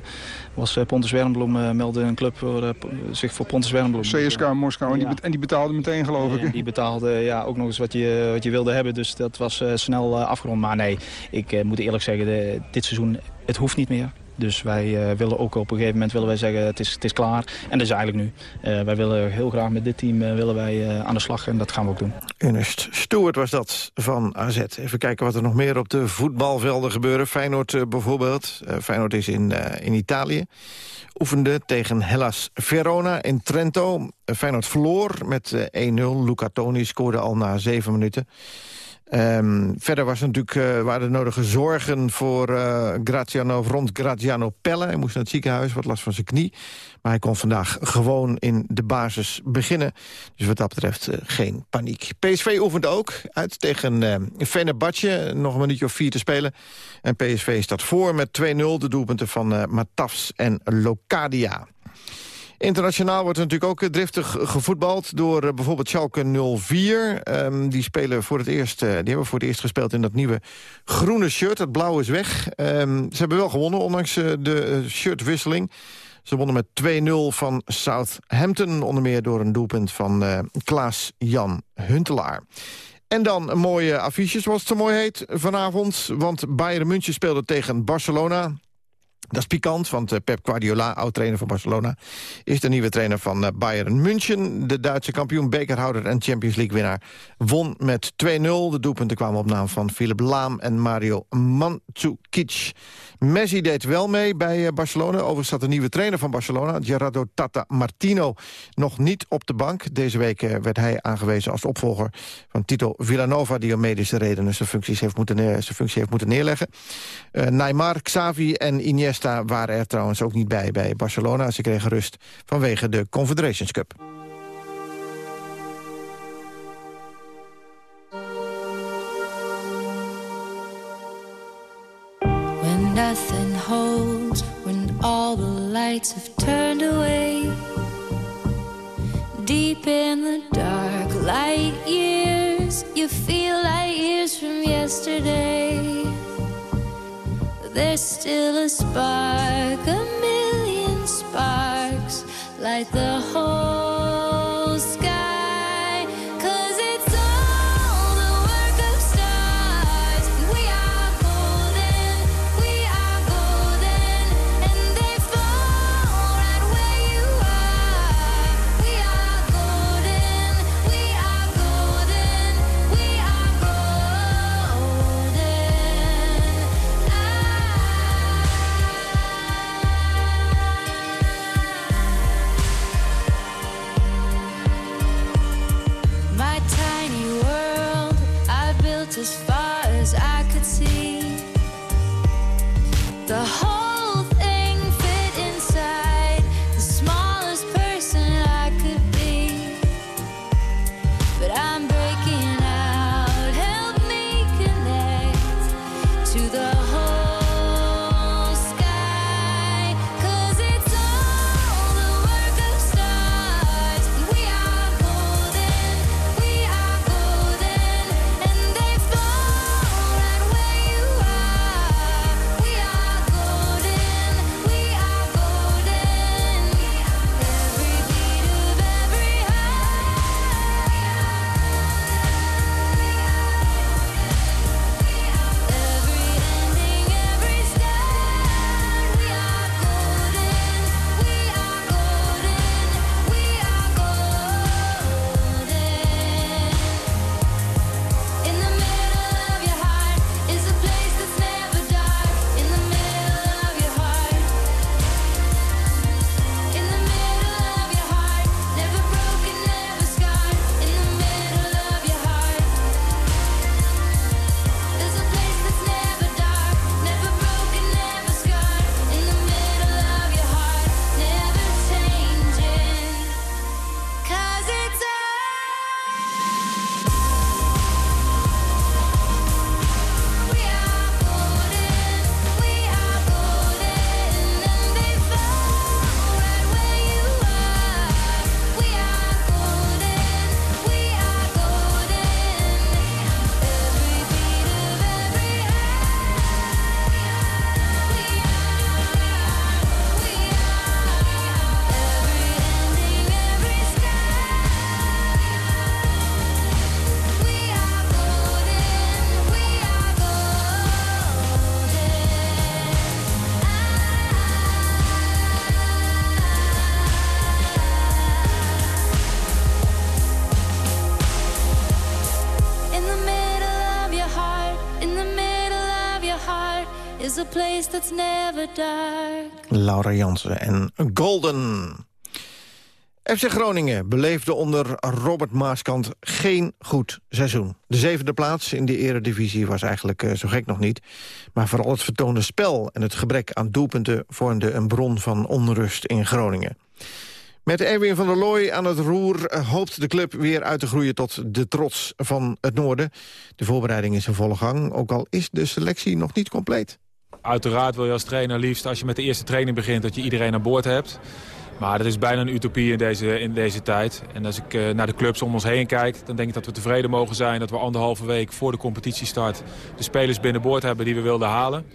was Pontus Wernbloem meldde een club voor, zich voor Pontus Wernbloem. CSK Moskou, en, die, en die betaalde meteen geloof ik. En die betaalde ja, ook nog eens wat je, wat je wilde hebben. Dus dat was snel afgerond. Maar nee, ik moet eerlijk zeggen, de, dit seizoen, het hoeft niet meer. Dus wij uh, willen ook op een gegeven moment willen wij zeggen het is, het is klaar. En dat is eigenlijk nu. Uh, wij willen heel graag met dit team uh, willen wij, aan de slag en dat gaan we ook doen. Ernest Stewart was dat van AZ. Even kijken wat er nog meer op de voetbalvelden gebeuren. Feyenoord bijvoorbeeld. Feyenoord is in, in Italië. Oefende tegen Hellas Verona in Trento. Feyenoord verloor met 1-0. Luca Toni scoorde al na zeven minuten. Um, verder was er natuurlijk, uh, waren de nodige zorgen voor uh, Graziano, rond Graziano Pelle. Hij moest naar het ziekenhuis, wat last van zijn knie. Maar hij kon vandaag gewoon in de basis beginnen. Dus wat dat betreft uh, geen paniek. PSV oefent ook uit tegen uh, Fenerbahce. Nog een minuutje of vier te spelen. En PSV staat voor met 2-0. De doelpunten van Matafs en Locadia. Internationaal wordt er natuurlijk ook eh, driftig gevoetbald door uh, bijvoorbeeld Schalke 04. Um, ehm, die, spelen voor het eerst, uh, die hebben voor het eerst gespeeld in dat nieuwe groene shirt. Het blauw is weg. Um, ze hebben wel gewonnen, ondanks uh, de shirtwisseling. Ze wonnen met 2-0 van Southampton. Onder meer door een doelpunt van Klaas-Jan Huntelaar. En dan een mooie affiche, zoals het zo mooi heet, vanavond. Want Bayern München speelde tegen Barcelona. Dat is pikant, want eh, Pep Guardiola, oud-trainer van Barcelona... is de nieuwe trainer van eh, Bayern München. De Duitse kampioen, bekerhouder en Champions League-winnaar... won met 2-0. De doelpunten kwamen op naam van Philip Laam en Mario Mandzukic. Messi deed wel mee bij eh, Barcelona. Overigens zat de nieuwe trainer van Barcelona, Gerardo Tata Martino... nog niet op de bank. Deze week werd hij aangewezen als opvolger van Tito Villanova... die om medische redenen zijn, functies heeft moeten, zijn functie heeft moeten neerleggen. Uh, Neymar, Xavi en Iniesta Iniesta waren er trouwens ook niet bij bij Barcelona. Ze kregen rust vanwege de Confederations Cup. When nothing holds, when all the lights have turned away Deep in the dark, light years You feel like years from yesterday there's still a spark, a million sparks, light the whole Jansen en Golden. FC Groningen beleefde onder Robert Maaskant geen goed seizoen. De zevende plaats in de eredivisie was eigenlijk uh, zo gek nog niet. Maar vooral het vertoonde spel en het gebrek aan doelpunten... vormden een bron van onrust in Groningen. Met Erwin van der Looy aan het roer eh, hoopt de club weer uit te groeien tot de trots van het noorden. De voorbereiding is in volle gang, ook al is de selectie nog niet compleet. Uiteraard wil je als trainer liefst als je met de eerste training begint dat je iedereen aan boord hebt. Maar dat is bijna een utopie in deze, in deze tijd. En als ik uh, naar de clubs om ons heen kijk, dan denk ik dat we tevreden mogen zijn... dat we anderhalve week voor de competitiestart de spelers binnenboord hebben die we wilden halen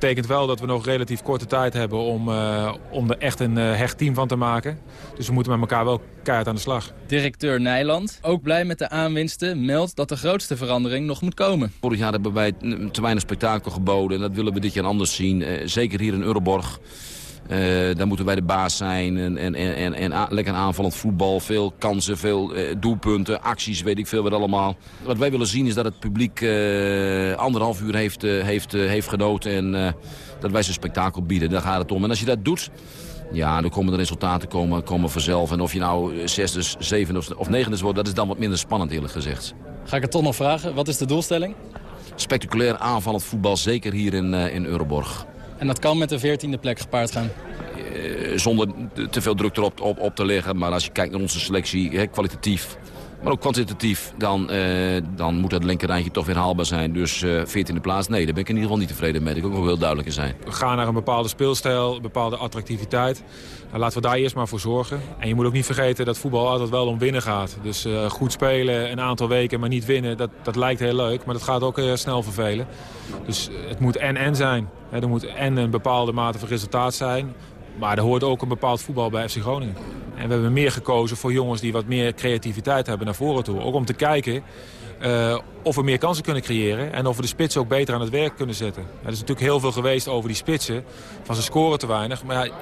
betekent wel dat we nog relatief korte tijd hebben om, uh, om er echt een uh, hecht team van te maken. Dus we moeten met elkaar wel keihard aan de slag. Directeur Nijland, ook blij met de aanwinsten, meldt dat de grootste verandering nog moet komen. Vorig jaar hebben wij te weinig spektakel geboden en dat willen we dit jaar anders zien. Uh, zeker hier in Euroborg. Uh, dan moeten wij de baas zijn en, en, en, en lekker aanvallend voetbal. Veel kansen, veel uh, doelpunten, acties, weet ik veel wat allemaal. Wat wij willen zien is dat het publiek uh, anderhalf uur heeft, heeft, heeft genoten. En dat wij ze spektakel bieden. Daar gaat het om. En als je dat doet, ja, dan komen de resultaten komen, komen vanzelf. En of je nou zesde, zevende of, of negende wordt, dat is dan wat minder spannend eerlijk gezegd. Ga ik het toch nog vragen? Wat is de doelstelling? Spectaculair aanvallend voetbal, zeker hier in, in Euroborg. En dat kan met de veertiende plek gepaard gaan? Uh, zonder te veel druk erop op, op te leggen. Maar als je kijkt naar onze selectie, hè, kwalitatief, maar ook kwantitatief... dan, uh, dan moet dat linkerrijtje toch weer haalbaar zijn. Dus uh, 14e plaats, nee, daar ben ik in ieder geval niet tevreden mee. Dat kan ook nog heel duidelijk zijn. We gaan naar een bepaalde speelstijl, een bepaalde attractiviteit. Nou, laten we daar eerst maar voor zorgen. En je moet ook niet vergeten dat voetbal altijd wel om winnen gaat. Dus uh, goed spelen, een aantal weken, maar niet winnen, dat, dat lijkt heel leuk. Maar dat gaat ook snel vervelen. Dus het moet en-en zijn. Er moet en een bepaalde mate van resultaat zijn. Maar er hoort ook een bepaald voetbal bij FC Groningen. En we hebben meer gekozen voor jongens die wat meer creativiteit hebben naar voren toe. Ook om te kijken uh, of we meer kansen kunnen creëren. En of we de spitsen ook beter aan het werk kunnen zetten. Er is natuurlijk heel veel geweest over die spitsen. Van ze scoren te weinig. Maar ja,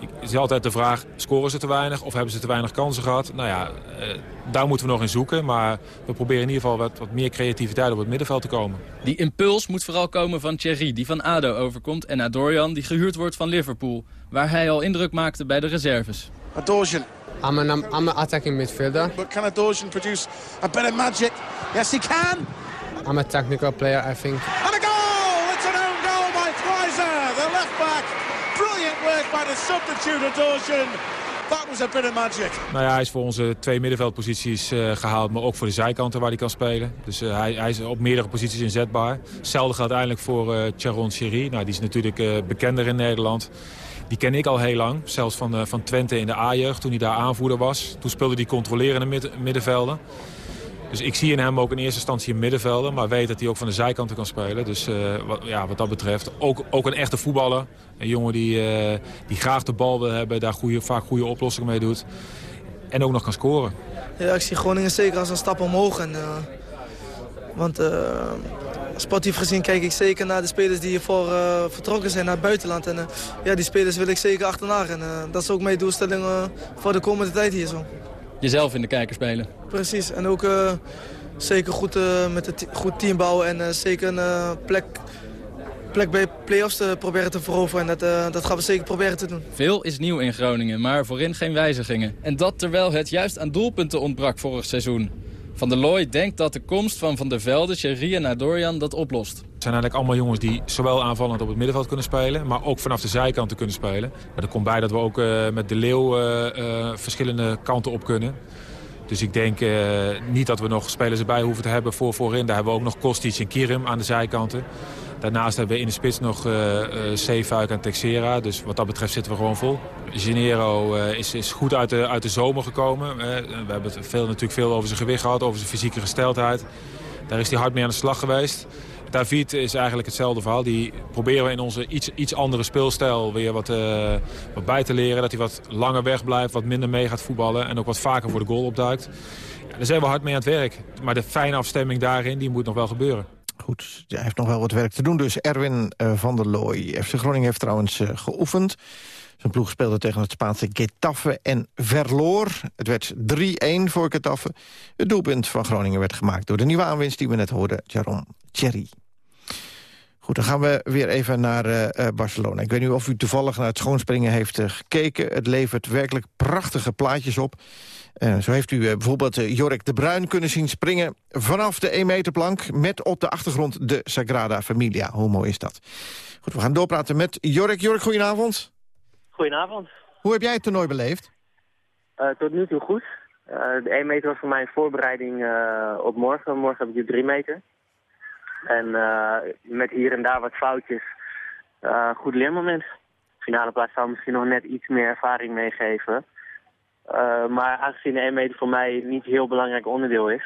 het is altijd de vraag, scoren ze te weinig of hebben ze te weinig kansen gehad? Nou ja, uh, daar moeten we nog in zoeken. Maar we proberen in ieder geval wat, wat meer creativiteit op het middenveld te komen. Die impuls moet vooral komen van Thierry, die van ADO overkomt. En Adorian, die gehuurd wordt van Liverpool. Waar hij al indruk maakte bij de reserves. Adorjan. I'm an, I'm, I'm an attacking midfielder. But can Adorjan produce a bit of magic? Yes, he can. I'm a technical player, I think. And a goal! It's an own goal by Kreiser, the left back. Brilliant work by the substitute Adorjan. That was a bit of magic. Nou ja, hij is voor onze twee middenveldposities uh, gehaald, maar ook voor de zijkanten waar hij kan spelen. Dus uh, hij, hij, is op meerdere posities inzetbaar. Hetzelfde geldt uiteindelijk voor uh, Charon Chiri. Nou, die is natuurlijk bekender in Nederland. Die ken ik al heel lang, zelfs van, van Twente in de A-jeugd, toen hij daar aanvoerder was. Toen speelde hij controlerende mid middenvelden. Dus ik zie in hem ook in eerste instantie een middenvelder. Maar weet dat hij ook van de zijkanten kan spelen. Dus uh, wat, ja, wat dat betreft ook, ook een echte voetballer. Een jongen die, uh, die graag de bal wil hebben. Daar goede, vaak goede oplossingen mee doet. En ook nog kan scoren. Ja, ik zie Groningen zeker als een stap omhoog. En, uh, want sportief gezien kijk ik zeker naar de spelers die hiervoor vertrokken zijn naar het buitenland. En ja, die spelers wil ik zeker achterna. En dat is ook mijn doelstelling voor de komende tijd hier zo jezelf in de kijker spelen. Precies, en ook uh, zeker goed uh, met het goed team bouwen en uh, zeker een plek, plek bij play-offs te proberen te veroveren. En dat, dat gaan we zeker proberen te doen. Veel is nieuw in Groningen, maar voorin geen wijzigingen. En dat terwijl het juist aan doelpunten ontbrak vorig seizoen. Van der Looy denkt dat de komst van Van der Velde, Sherry en Adorian dat oplost. Zijn eigenlijk allemaal jongens die zowel aanvallend op het middenveld kunnen spelen... maar ook vanaf de zijkanten kunnen spelen. Maar er komt bij dat we ook uh, met de Leeuw uh, uh, verschillende kanten op kunnen. Dus ik denk niet dat we nog spelers erbij hoeven te hebben voor voorin. Daar hebben we ook nog Kostic en Kirim aan de zijkanten. Daarnaast hebben we in de spits nog Zeefuik en Texera. Dus wat dat betreft zitten we gewoon vol. Genero is, is goed uit de, uit de zomer gekomen. we hebben het veel, natuurlijk veel over zijn gewicht gehad, over zijn fysieke gesteldheid. Daar is hij hard mee aan de slag geweest. David is eigenlijk hetzelfde verhaal. Die proberen we in onze iets, iets andere speelstijl weer wat, uh, wat bij te leren. Dat hij wat langer weg blijft, wat minder mee gaat voetballen. En ook wat vaker voor de goal opduikt. Daar zijn we hard mee aan het werk. Maar de fijne afstemming daarin, die moet nog wel gebeuren. Goed, hij heeft nog wel wat werk te doen. Dus Erwin uh, van der Looy. FC Groningen heeft trouwens uh, geoefend. Zijn ploeg speelde tegen het Spaanse Getafe en verloor. Het werd 3-1 voor Getafe. Het doelpunt van Groningen werd gemaakt door de nieuwe aanwinst... die we net hoorden, Jaron Cherry. Goed, dan gaan we weer even naar eh, eh, Barcelona. Ik weet niet of u toevallig naar het schoonspringen heeft eh, gekeken. Het levert werkelijk prachtige plaatjes op. Zo heeft u bijvoorbeeld Jork de Bruin kunnen zien springen... vanaf de 1 meter plank met op de achtergrond de Sagrada Familia. Hoe mooi is dat? Goed, we gaan doorpraten met Jork. Jork, goedenavond. Goedenavond. Hoe heb jij het toernooi beleefd? Tot nu toe goed. De 1 meter was voor mij een voorbereiding op morgen. Morgen heb ik de 3 meter. En eh, met hier en daar wat foutjes. eh, goed leermoment. Finale plaats zou misschien nog net iets meer ervaring meegeven. Eh, maar aangezien de 1 meter voor mij niet een heel belangrijk onderdeel is...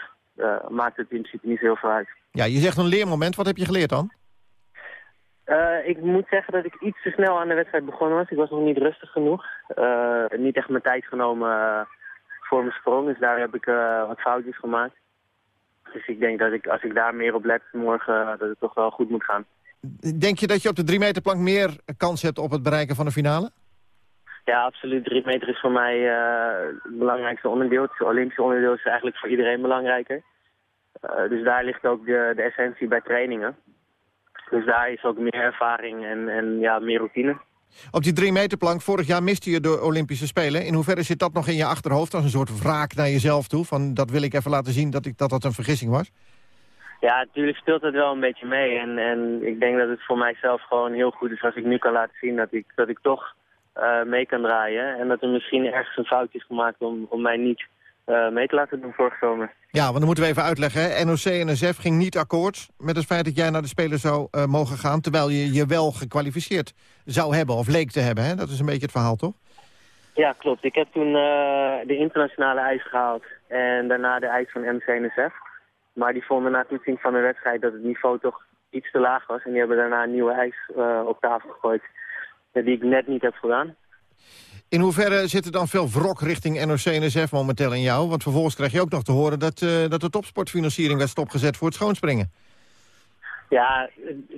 maakt het in principe niet heel veel uit. Ja, je zegt een leermoment. Wat heb je geleerd dan? Ik moet zeggen dat ik iets te snel aan de wedstrijd begonnen was. Ik was nog niet rustig genoeg. Niet echt mijn tijd genomen voor mijn sprong. Dus daar heb ik wat foutjes gemaakt. Dus ik denk dat ik, als ik daar meer op let morgen, eh, dat het toch wel goed moet gaan. Denk je dat je op de 3 meter plank meer kans hebt op het bereiken van de finale? Ja, absoluut. Drie meter is voor mij eh, het belangrijkste onderdeel. Het Olympische onderdeel is eigenlijk voor iedereen belangrijker. Eh, dus daar ligt ook de, de essentie bij trainingen. Dus daar is ook meer ervaring en, en ja, meer routine. Op die 3 meter plank, vorig jaar miste je de Olympische Spelen. In hoeverre zit dat nog in je achterhoofd als een soort wraak naar jezelf toe? Van dat wil ik even laten zien dat ik, dat, dat een vergissing was? Ja, natuurlijk speelt het wel een beetje mee. En, en ik denk dat het voor mijzelf gewoon heel goed is als ik nu kan laten zien dat ik, dat ik toch eh, mee kan draaien. En dat er misschien ergens een fout is gemaakt om, om mij niet eh, mee te laten doen vorige zomer. Ja, want dan moeten we even uitleggen. Hè? NOC-NSF ging niet akkoord met het feit dat jij naar de Spelen zou eh, mogen gaan... terwijl je je wel gekwalificeerd zou hebben, of leek te hebben. Hè? Dat is een beetje het verhaal, toch? Ja, klopt. Ik heb toen eh, de internationale eis gehaald en daarna de eis van NOC-NSF. Maar die vonden na toetsing van de wedstrijd dat het niveau toch iets te laag was. En die hebben daarna een nieuwe eis op tafel gegooid, die ik net niet heb gedaan. In hoeverre zit er dan veel wrok richting NOC-NSF momenteel in jou? Want vervolgens krijg je ook nog te horen dat, eh, dat de topsportfinanciering werd stopgezet voor het schoonspringen. Ja,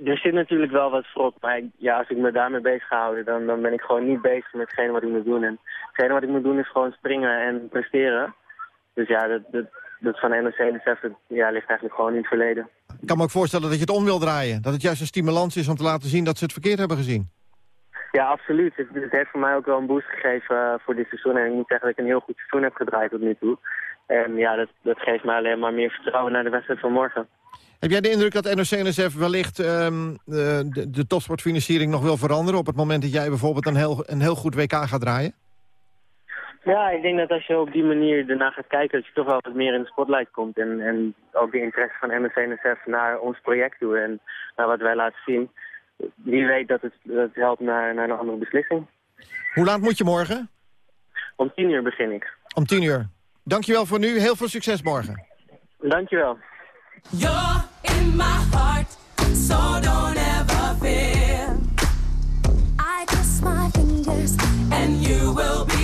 er zit natuurlijk wel wat wrok. Maar ja, als ik me daarmee bezig houden, dan, dan ben ik gewoon niet bezig met hetgene wat ik moet doen. En hetgene wat ik moet doen is gewoon springen en presteren. Dus ja, dat, dat, dat van NOC en NSF dat, ja, ligt eigenlijk gewoon in het verleden. Ik kan me ook voorstellen dat je het om wil draaien. Dat het juist een stimulans is om te laten zien dat ze het verkeerd hebben gezien. Ja, absoluut. Het, het heeft voor mij ook wel een boost gegeven eh, voor dit seizoen. En ik moet zeggen dat ik een heel goed seizoen heb gedraaid tot nu toe. En ja, dat, dat geeft mij alleen maar meer vertrouwen naar de wedstrijd van morgen. Heb jij de indruk dat NOC-NSF wellicht ehm, de, de, de topsportfinanciering nog wil veranderen... op het moment dat jij bijvoorbeeld een heel, een heel goed WK gaat draaien? Ja, ik denk dat als je op die manier ernaar gaat kijken... dat je toch wel wat meer in de spotlight komt. En, en ook de interesse van NOC-NSF naar ons project toe en naar wat wij laten zien. Wie weet dat het, dat het helpt naar, naar een andere beslissing. Hoe laat moet je morgen? Om tien uur begin ik. Om tien uur. Dankjewel voor nu. Heel veel succes morgen. Dankjewel. You're in my heart, so don't ever fear. I kiss my fingers, and you will be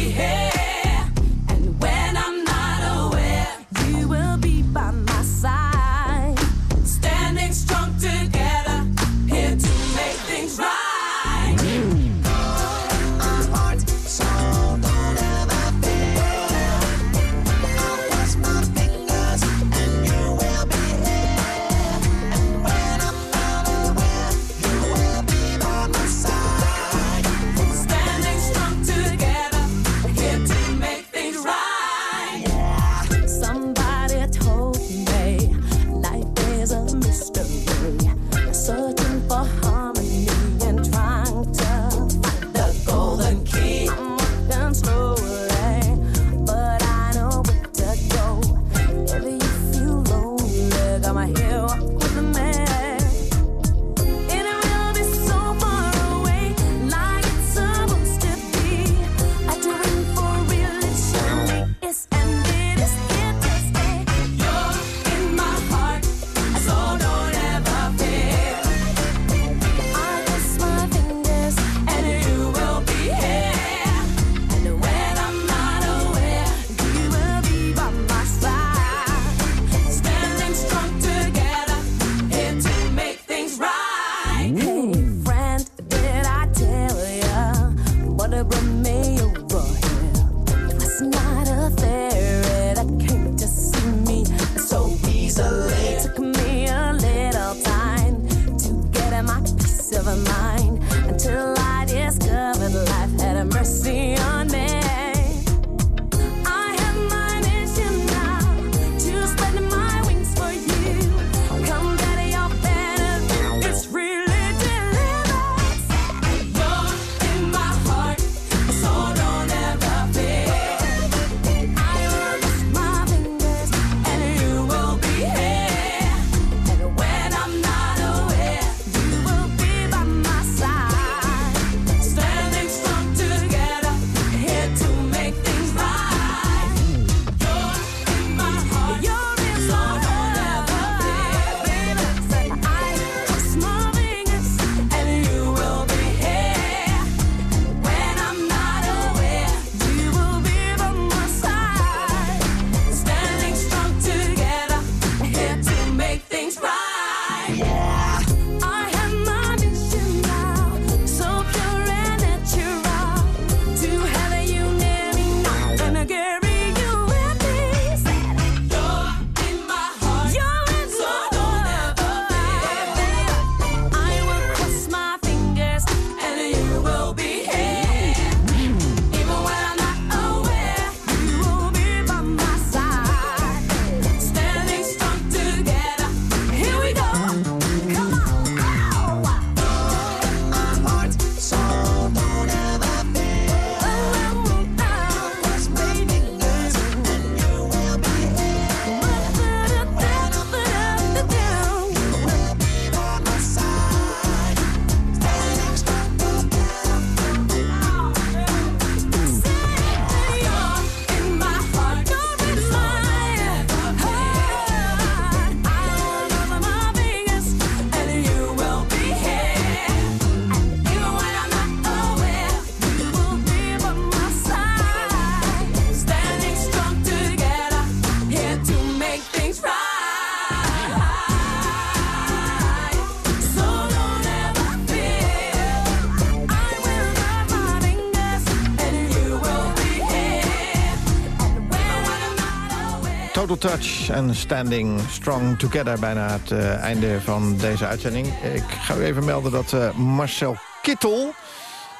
Total Touch en Standing Strong Together. Bijna het eh, einde van deze uitzending. Ik ga u even melden dat eh, Marcel Kittel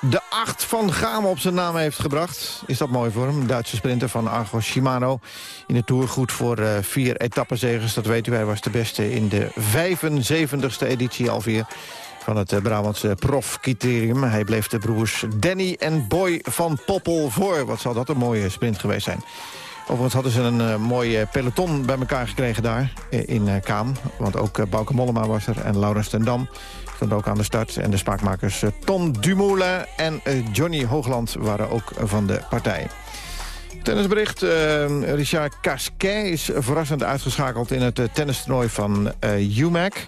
de acht van Gama op zijn naam heeft gebracht. Is dat mooi voor hem? Duitse sprinter van Argo Shimano. In de Tour goed voor uh, vier etappenzegers. Dat weet u, hij was de beste in de 75ste editie alweer van het Brabantse profcriterium. Hij bleef de broers Danny en Boy van Poppel voor. Wat zal dat een mooie sprint geweest zijn. Overigens hadden ze een uh, mooi peloton bij elkaar gekregen daar in uh, Kaam. Want ook uh, Bauke Mollema was er en Laurens ten Dam stond ook aan de start. En de spaakmakers Tom Dumoulin en Johnny Hoogland waren ook van de partij. Tennisbericht. Richard Casquet is verrassend uitgeschakeld in het tennistoernooi van UMAC.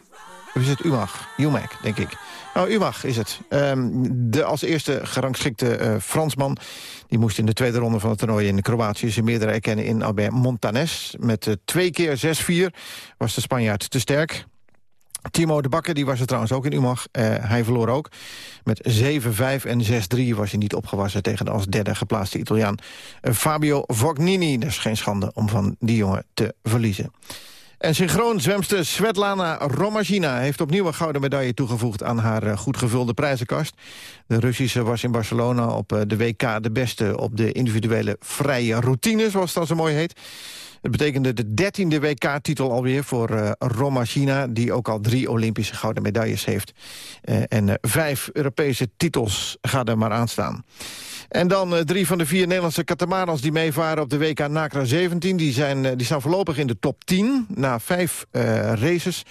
Of is het UMAG? UMAC, denk ik. Nou, UMAG is het. Um, de als eerste gerangschikte uh, Fransman... die moest in de tweede ronde van het toernooi in Kroatië... zijn meerdere erkennen in Albert Montanes. Met uh, twee keer 6-4 was de Spanjaard te sterk. Timo de Bakker die was er trouwens ook in UMAG. Uh, hij verloor ook. Met 7-5 en 6-3 was hij niet opgewassen... tegen de als derde geplaatste Italiaan Fabio Fognini. Dat is geen schande om van die jongen te verliezen. En synchroon zwemster Svetlana Romagina heeft opnieuw een gouden medaille toegevoegd aan haar goed gevulde prijzenkast. De Russische was in Barcelona op de WK de beste op de individuele vrije routine, zoals dat zo mooi heet. Het betekende de dertiende WK-titel alweer voor uh, Romagina... die ook al drie Olympische gouden medailles heeft. En vijf Europese titels gaat er maar aan staan. En dan uh, drie van de vier Nederlandse katamarans die meevaren op de WK NACRA 17. Die, zijn, uh, die staan voorlopig in de top 10 na vijf uh, races.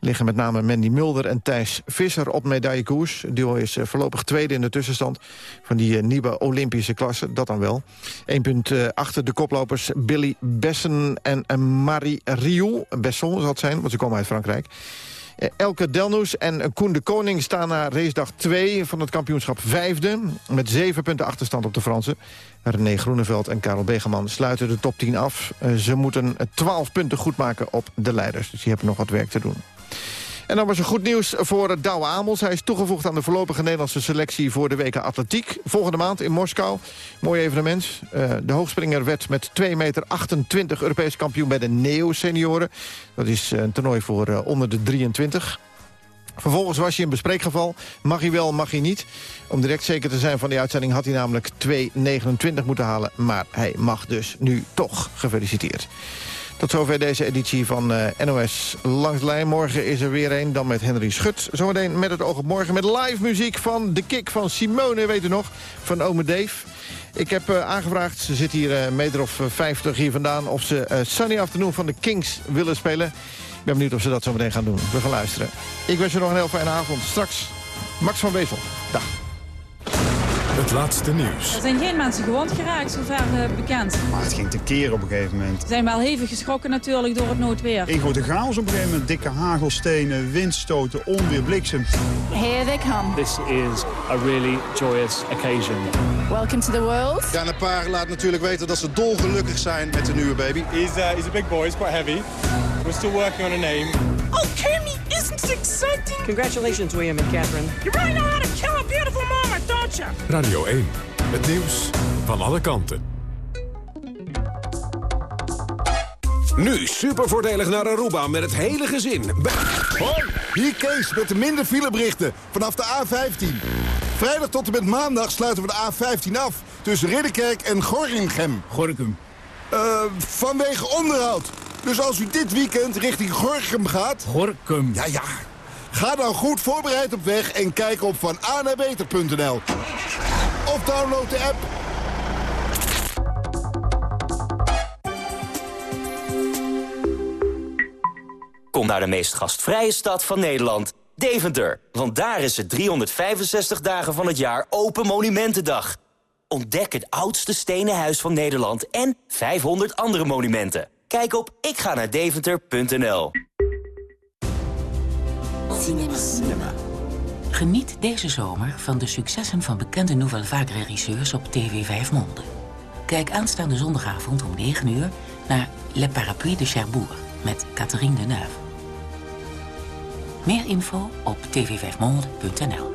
Liggen met name Mandy Mulder en Thijs Visser op medaillekoers. Duo is voorlopig tweede in de tussenstand van die nieuwe Olympische klasse. Dat dan wel. Eén punt achter de koplopers Billy Bessen en Marie Riou. Besson zal het zijn, want ze komen uit Frankrijk. Elke Delnoes en Koen de Koning staan na racedag 2 van het kampioenschap vijfde. Met zeven punten achterstand op de Fransen. René Groeneveld en Karel Begeman sluiten de top 10 af. Ze moeten 12 punten goed maken op de leiders. Dus die hebben nog wat werk te doen. En dan was er goed nieuws voor Douwe Amels. Hij is toegevoegd aan de voorlopige Nederlandse selectie voor de WK Atletiek. Volgende maand in Moskou. Mooi evenement. Uh, de hoogspringer werd met 2,28 meter Europees kampioen bij de Neo-senioren. Dat is een toernooi voor uh, onder de 23. Vervolgens was hij in bespreekgeval. Mag hij wel, mag hij niet. Om direct zeker te zijn van die uitzending had hij namelijk 2,29 moeten halen. Maar hij mag dus nu toch. Gefeliciteerd. Tot zover deze editie van uh, NOS Langs de Lijn. Morgen is er weer een, dan met Henry Schut. Zometeen met het oog op morgen met live muziek van De Kick van Simone, weet u nog, van Ome Dave. Ik heb uh, aangevraagd, ze zit hier uh, meter of 50 hier vandaan... of ze Sunny Afternoon van de Kings willen spelen. Ik ben benieuwd of ze dat zo meteen gaan doen. We gaan luisteren. Ik wens je nog een heel fijne avond. Straks Max van Wezel. Dag. Het laatste nieuws. Er zijn geen mensen gewond geraakt, zover uh, bekend. Maar het ging tekeer op een gegeven moment. We zijn wel hevig geschrokken natuurlijk door het noodweer. Een grote chaos op een gegeven moment. Dikke hagelstenen, windstoten, onweer, bliksem. Here they come. This is a really joyous occasion. Welcome to the world. Ja, en een paar laat natuurlijk weten dat ze dolgelukkig zijn met de nieuwe baby. He's, uh, he's a big boy, he's quite heavy. We're still working on a name. Oh, Kimmy, isn't it exciting? Congratulations, William and Catherine. You really know how to kill a beautiful Radio 1. Het nieuws van alle kanten. Nu super voordelig naar Aruba met het hele gezin. Hoi, hier Kees met de minder fileberichten vanaf de A15. Vrijdag tot en met maandag sluiten we de A15 af tussen Ridderkerk en Gorinchem. Gorinchem? Uh, vanwege onderhoud. Dus als u dit weekend richting Gorinchem gaat... Gorinchem? Ja, ja. Ga dan goed voorbereid op weg en kijk op van beter.nl. Of download de app. Kom naar de meest gastvrije stad van Nederland, Deventer. Want daar is het 365 dagen van het jaar Open Monumentendag. Ontdek het oudste stenen huis van Nederland en 500 andere monumenten. Kijk op ikga Cinema. Cinema. Geniet deze zomer van de successen van bekende Nouvelle Vague regisseurs op TV 5 Monde. Kijk aanstaande zondagavond om 9 uur naar Le Parapluie de Cherbourg met Catherine Deneuve. Meer info op tv5monde.nl.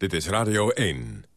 Dit is Radio 1.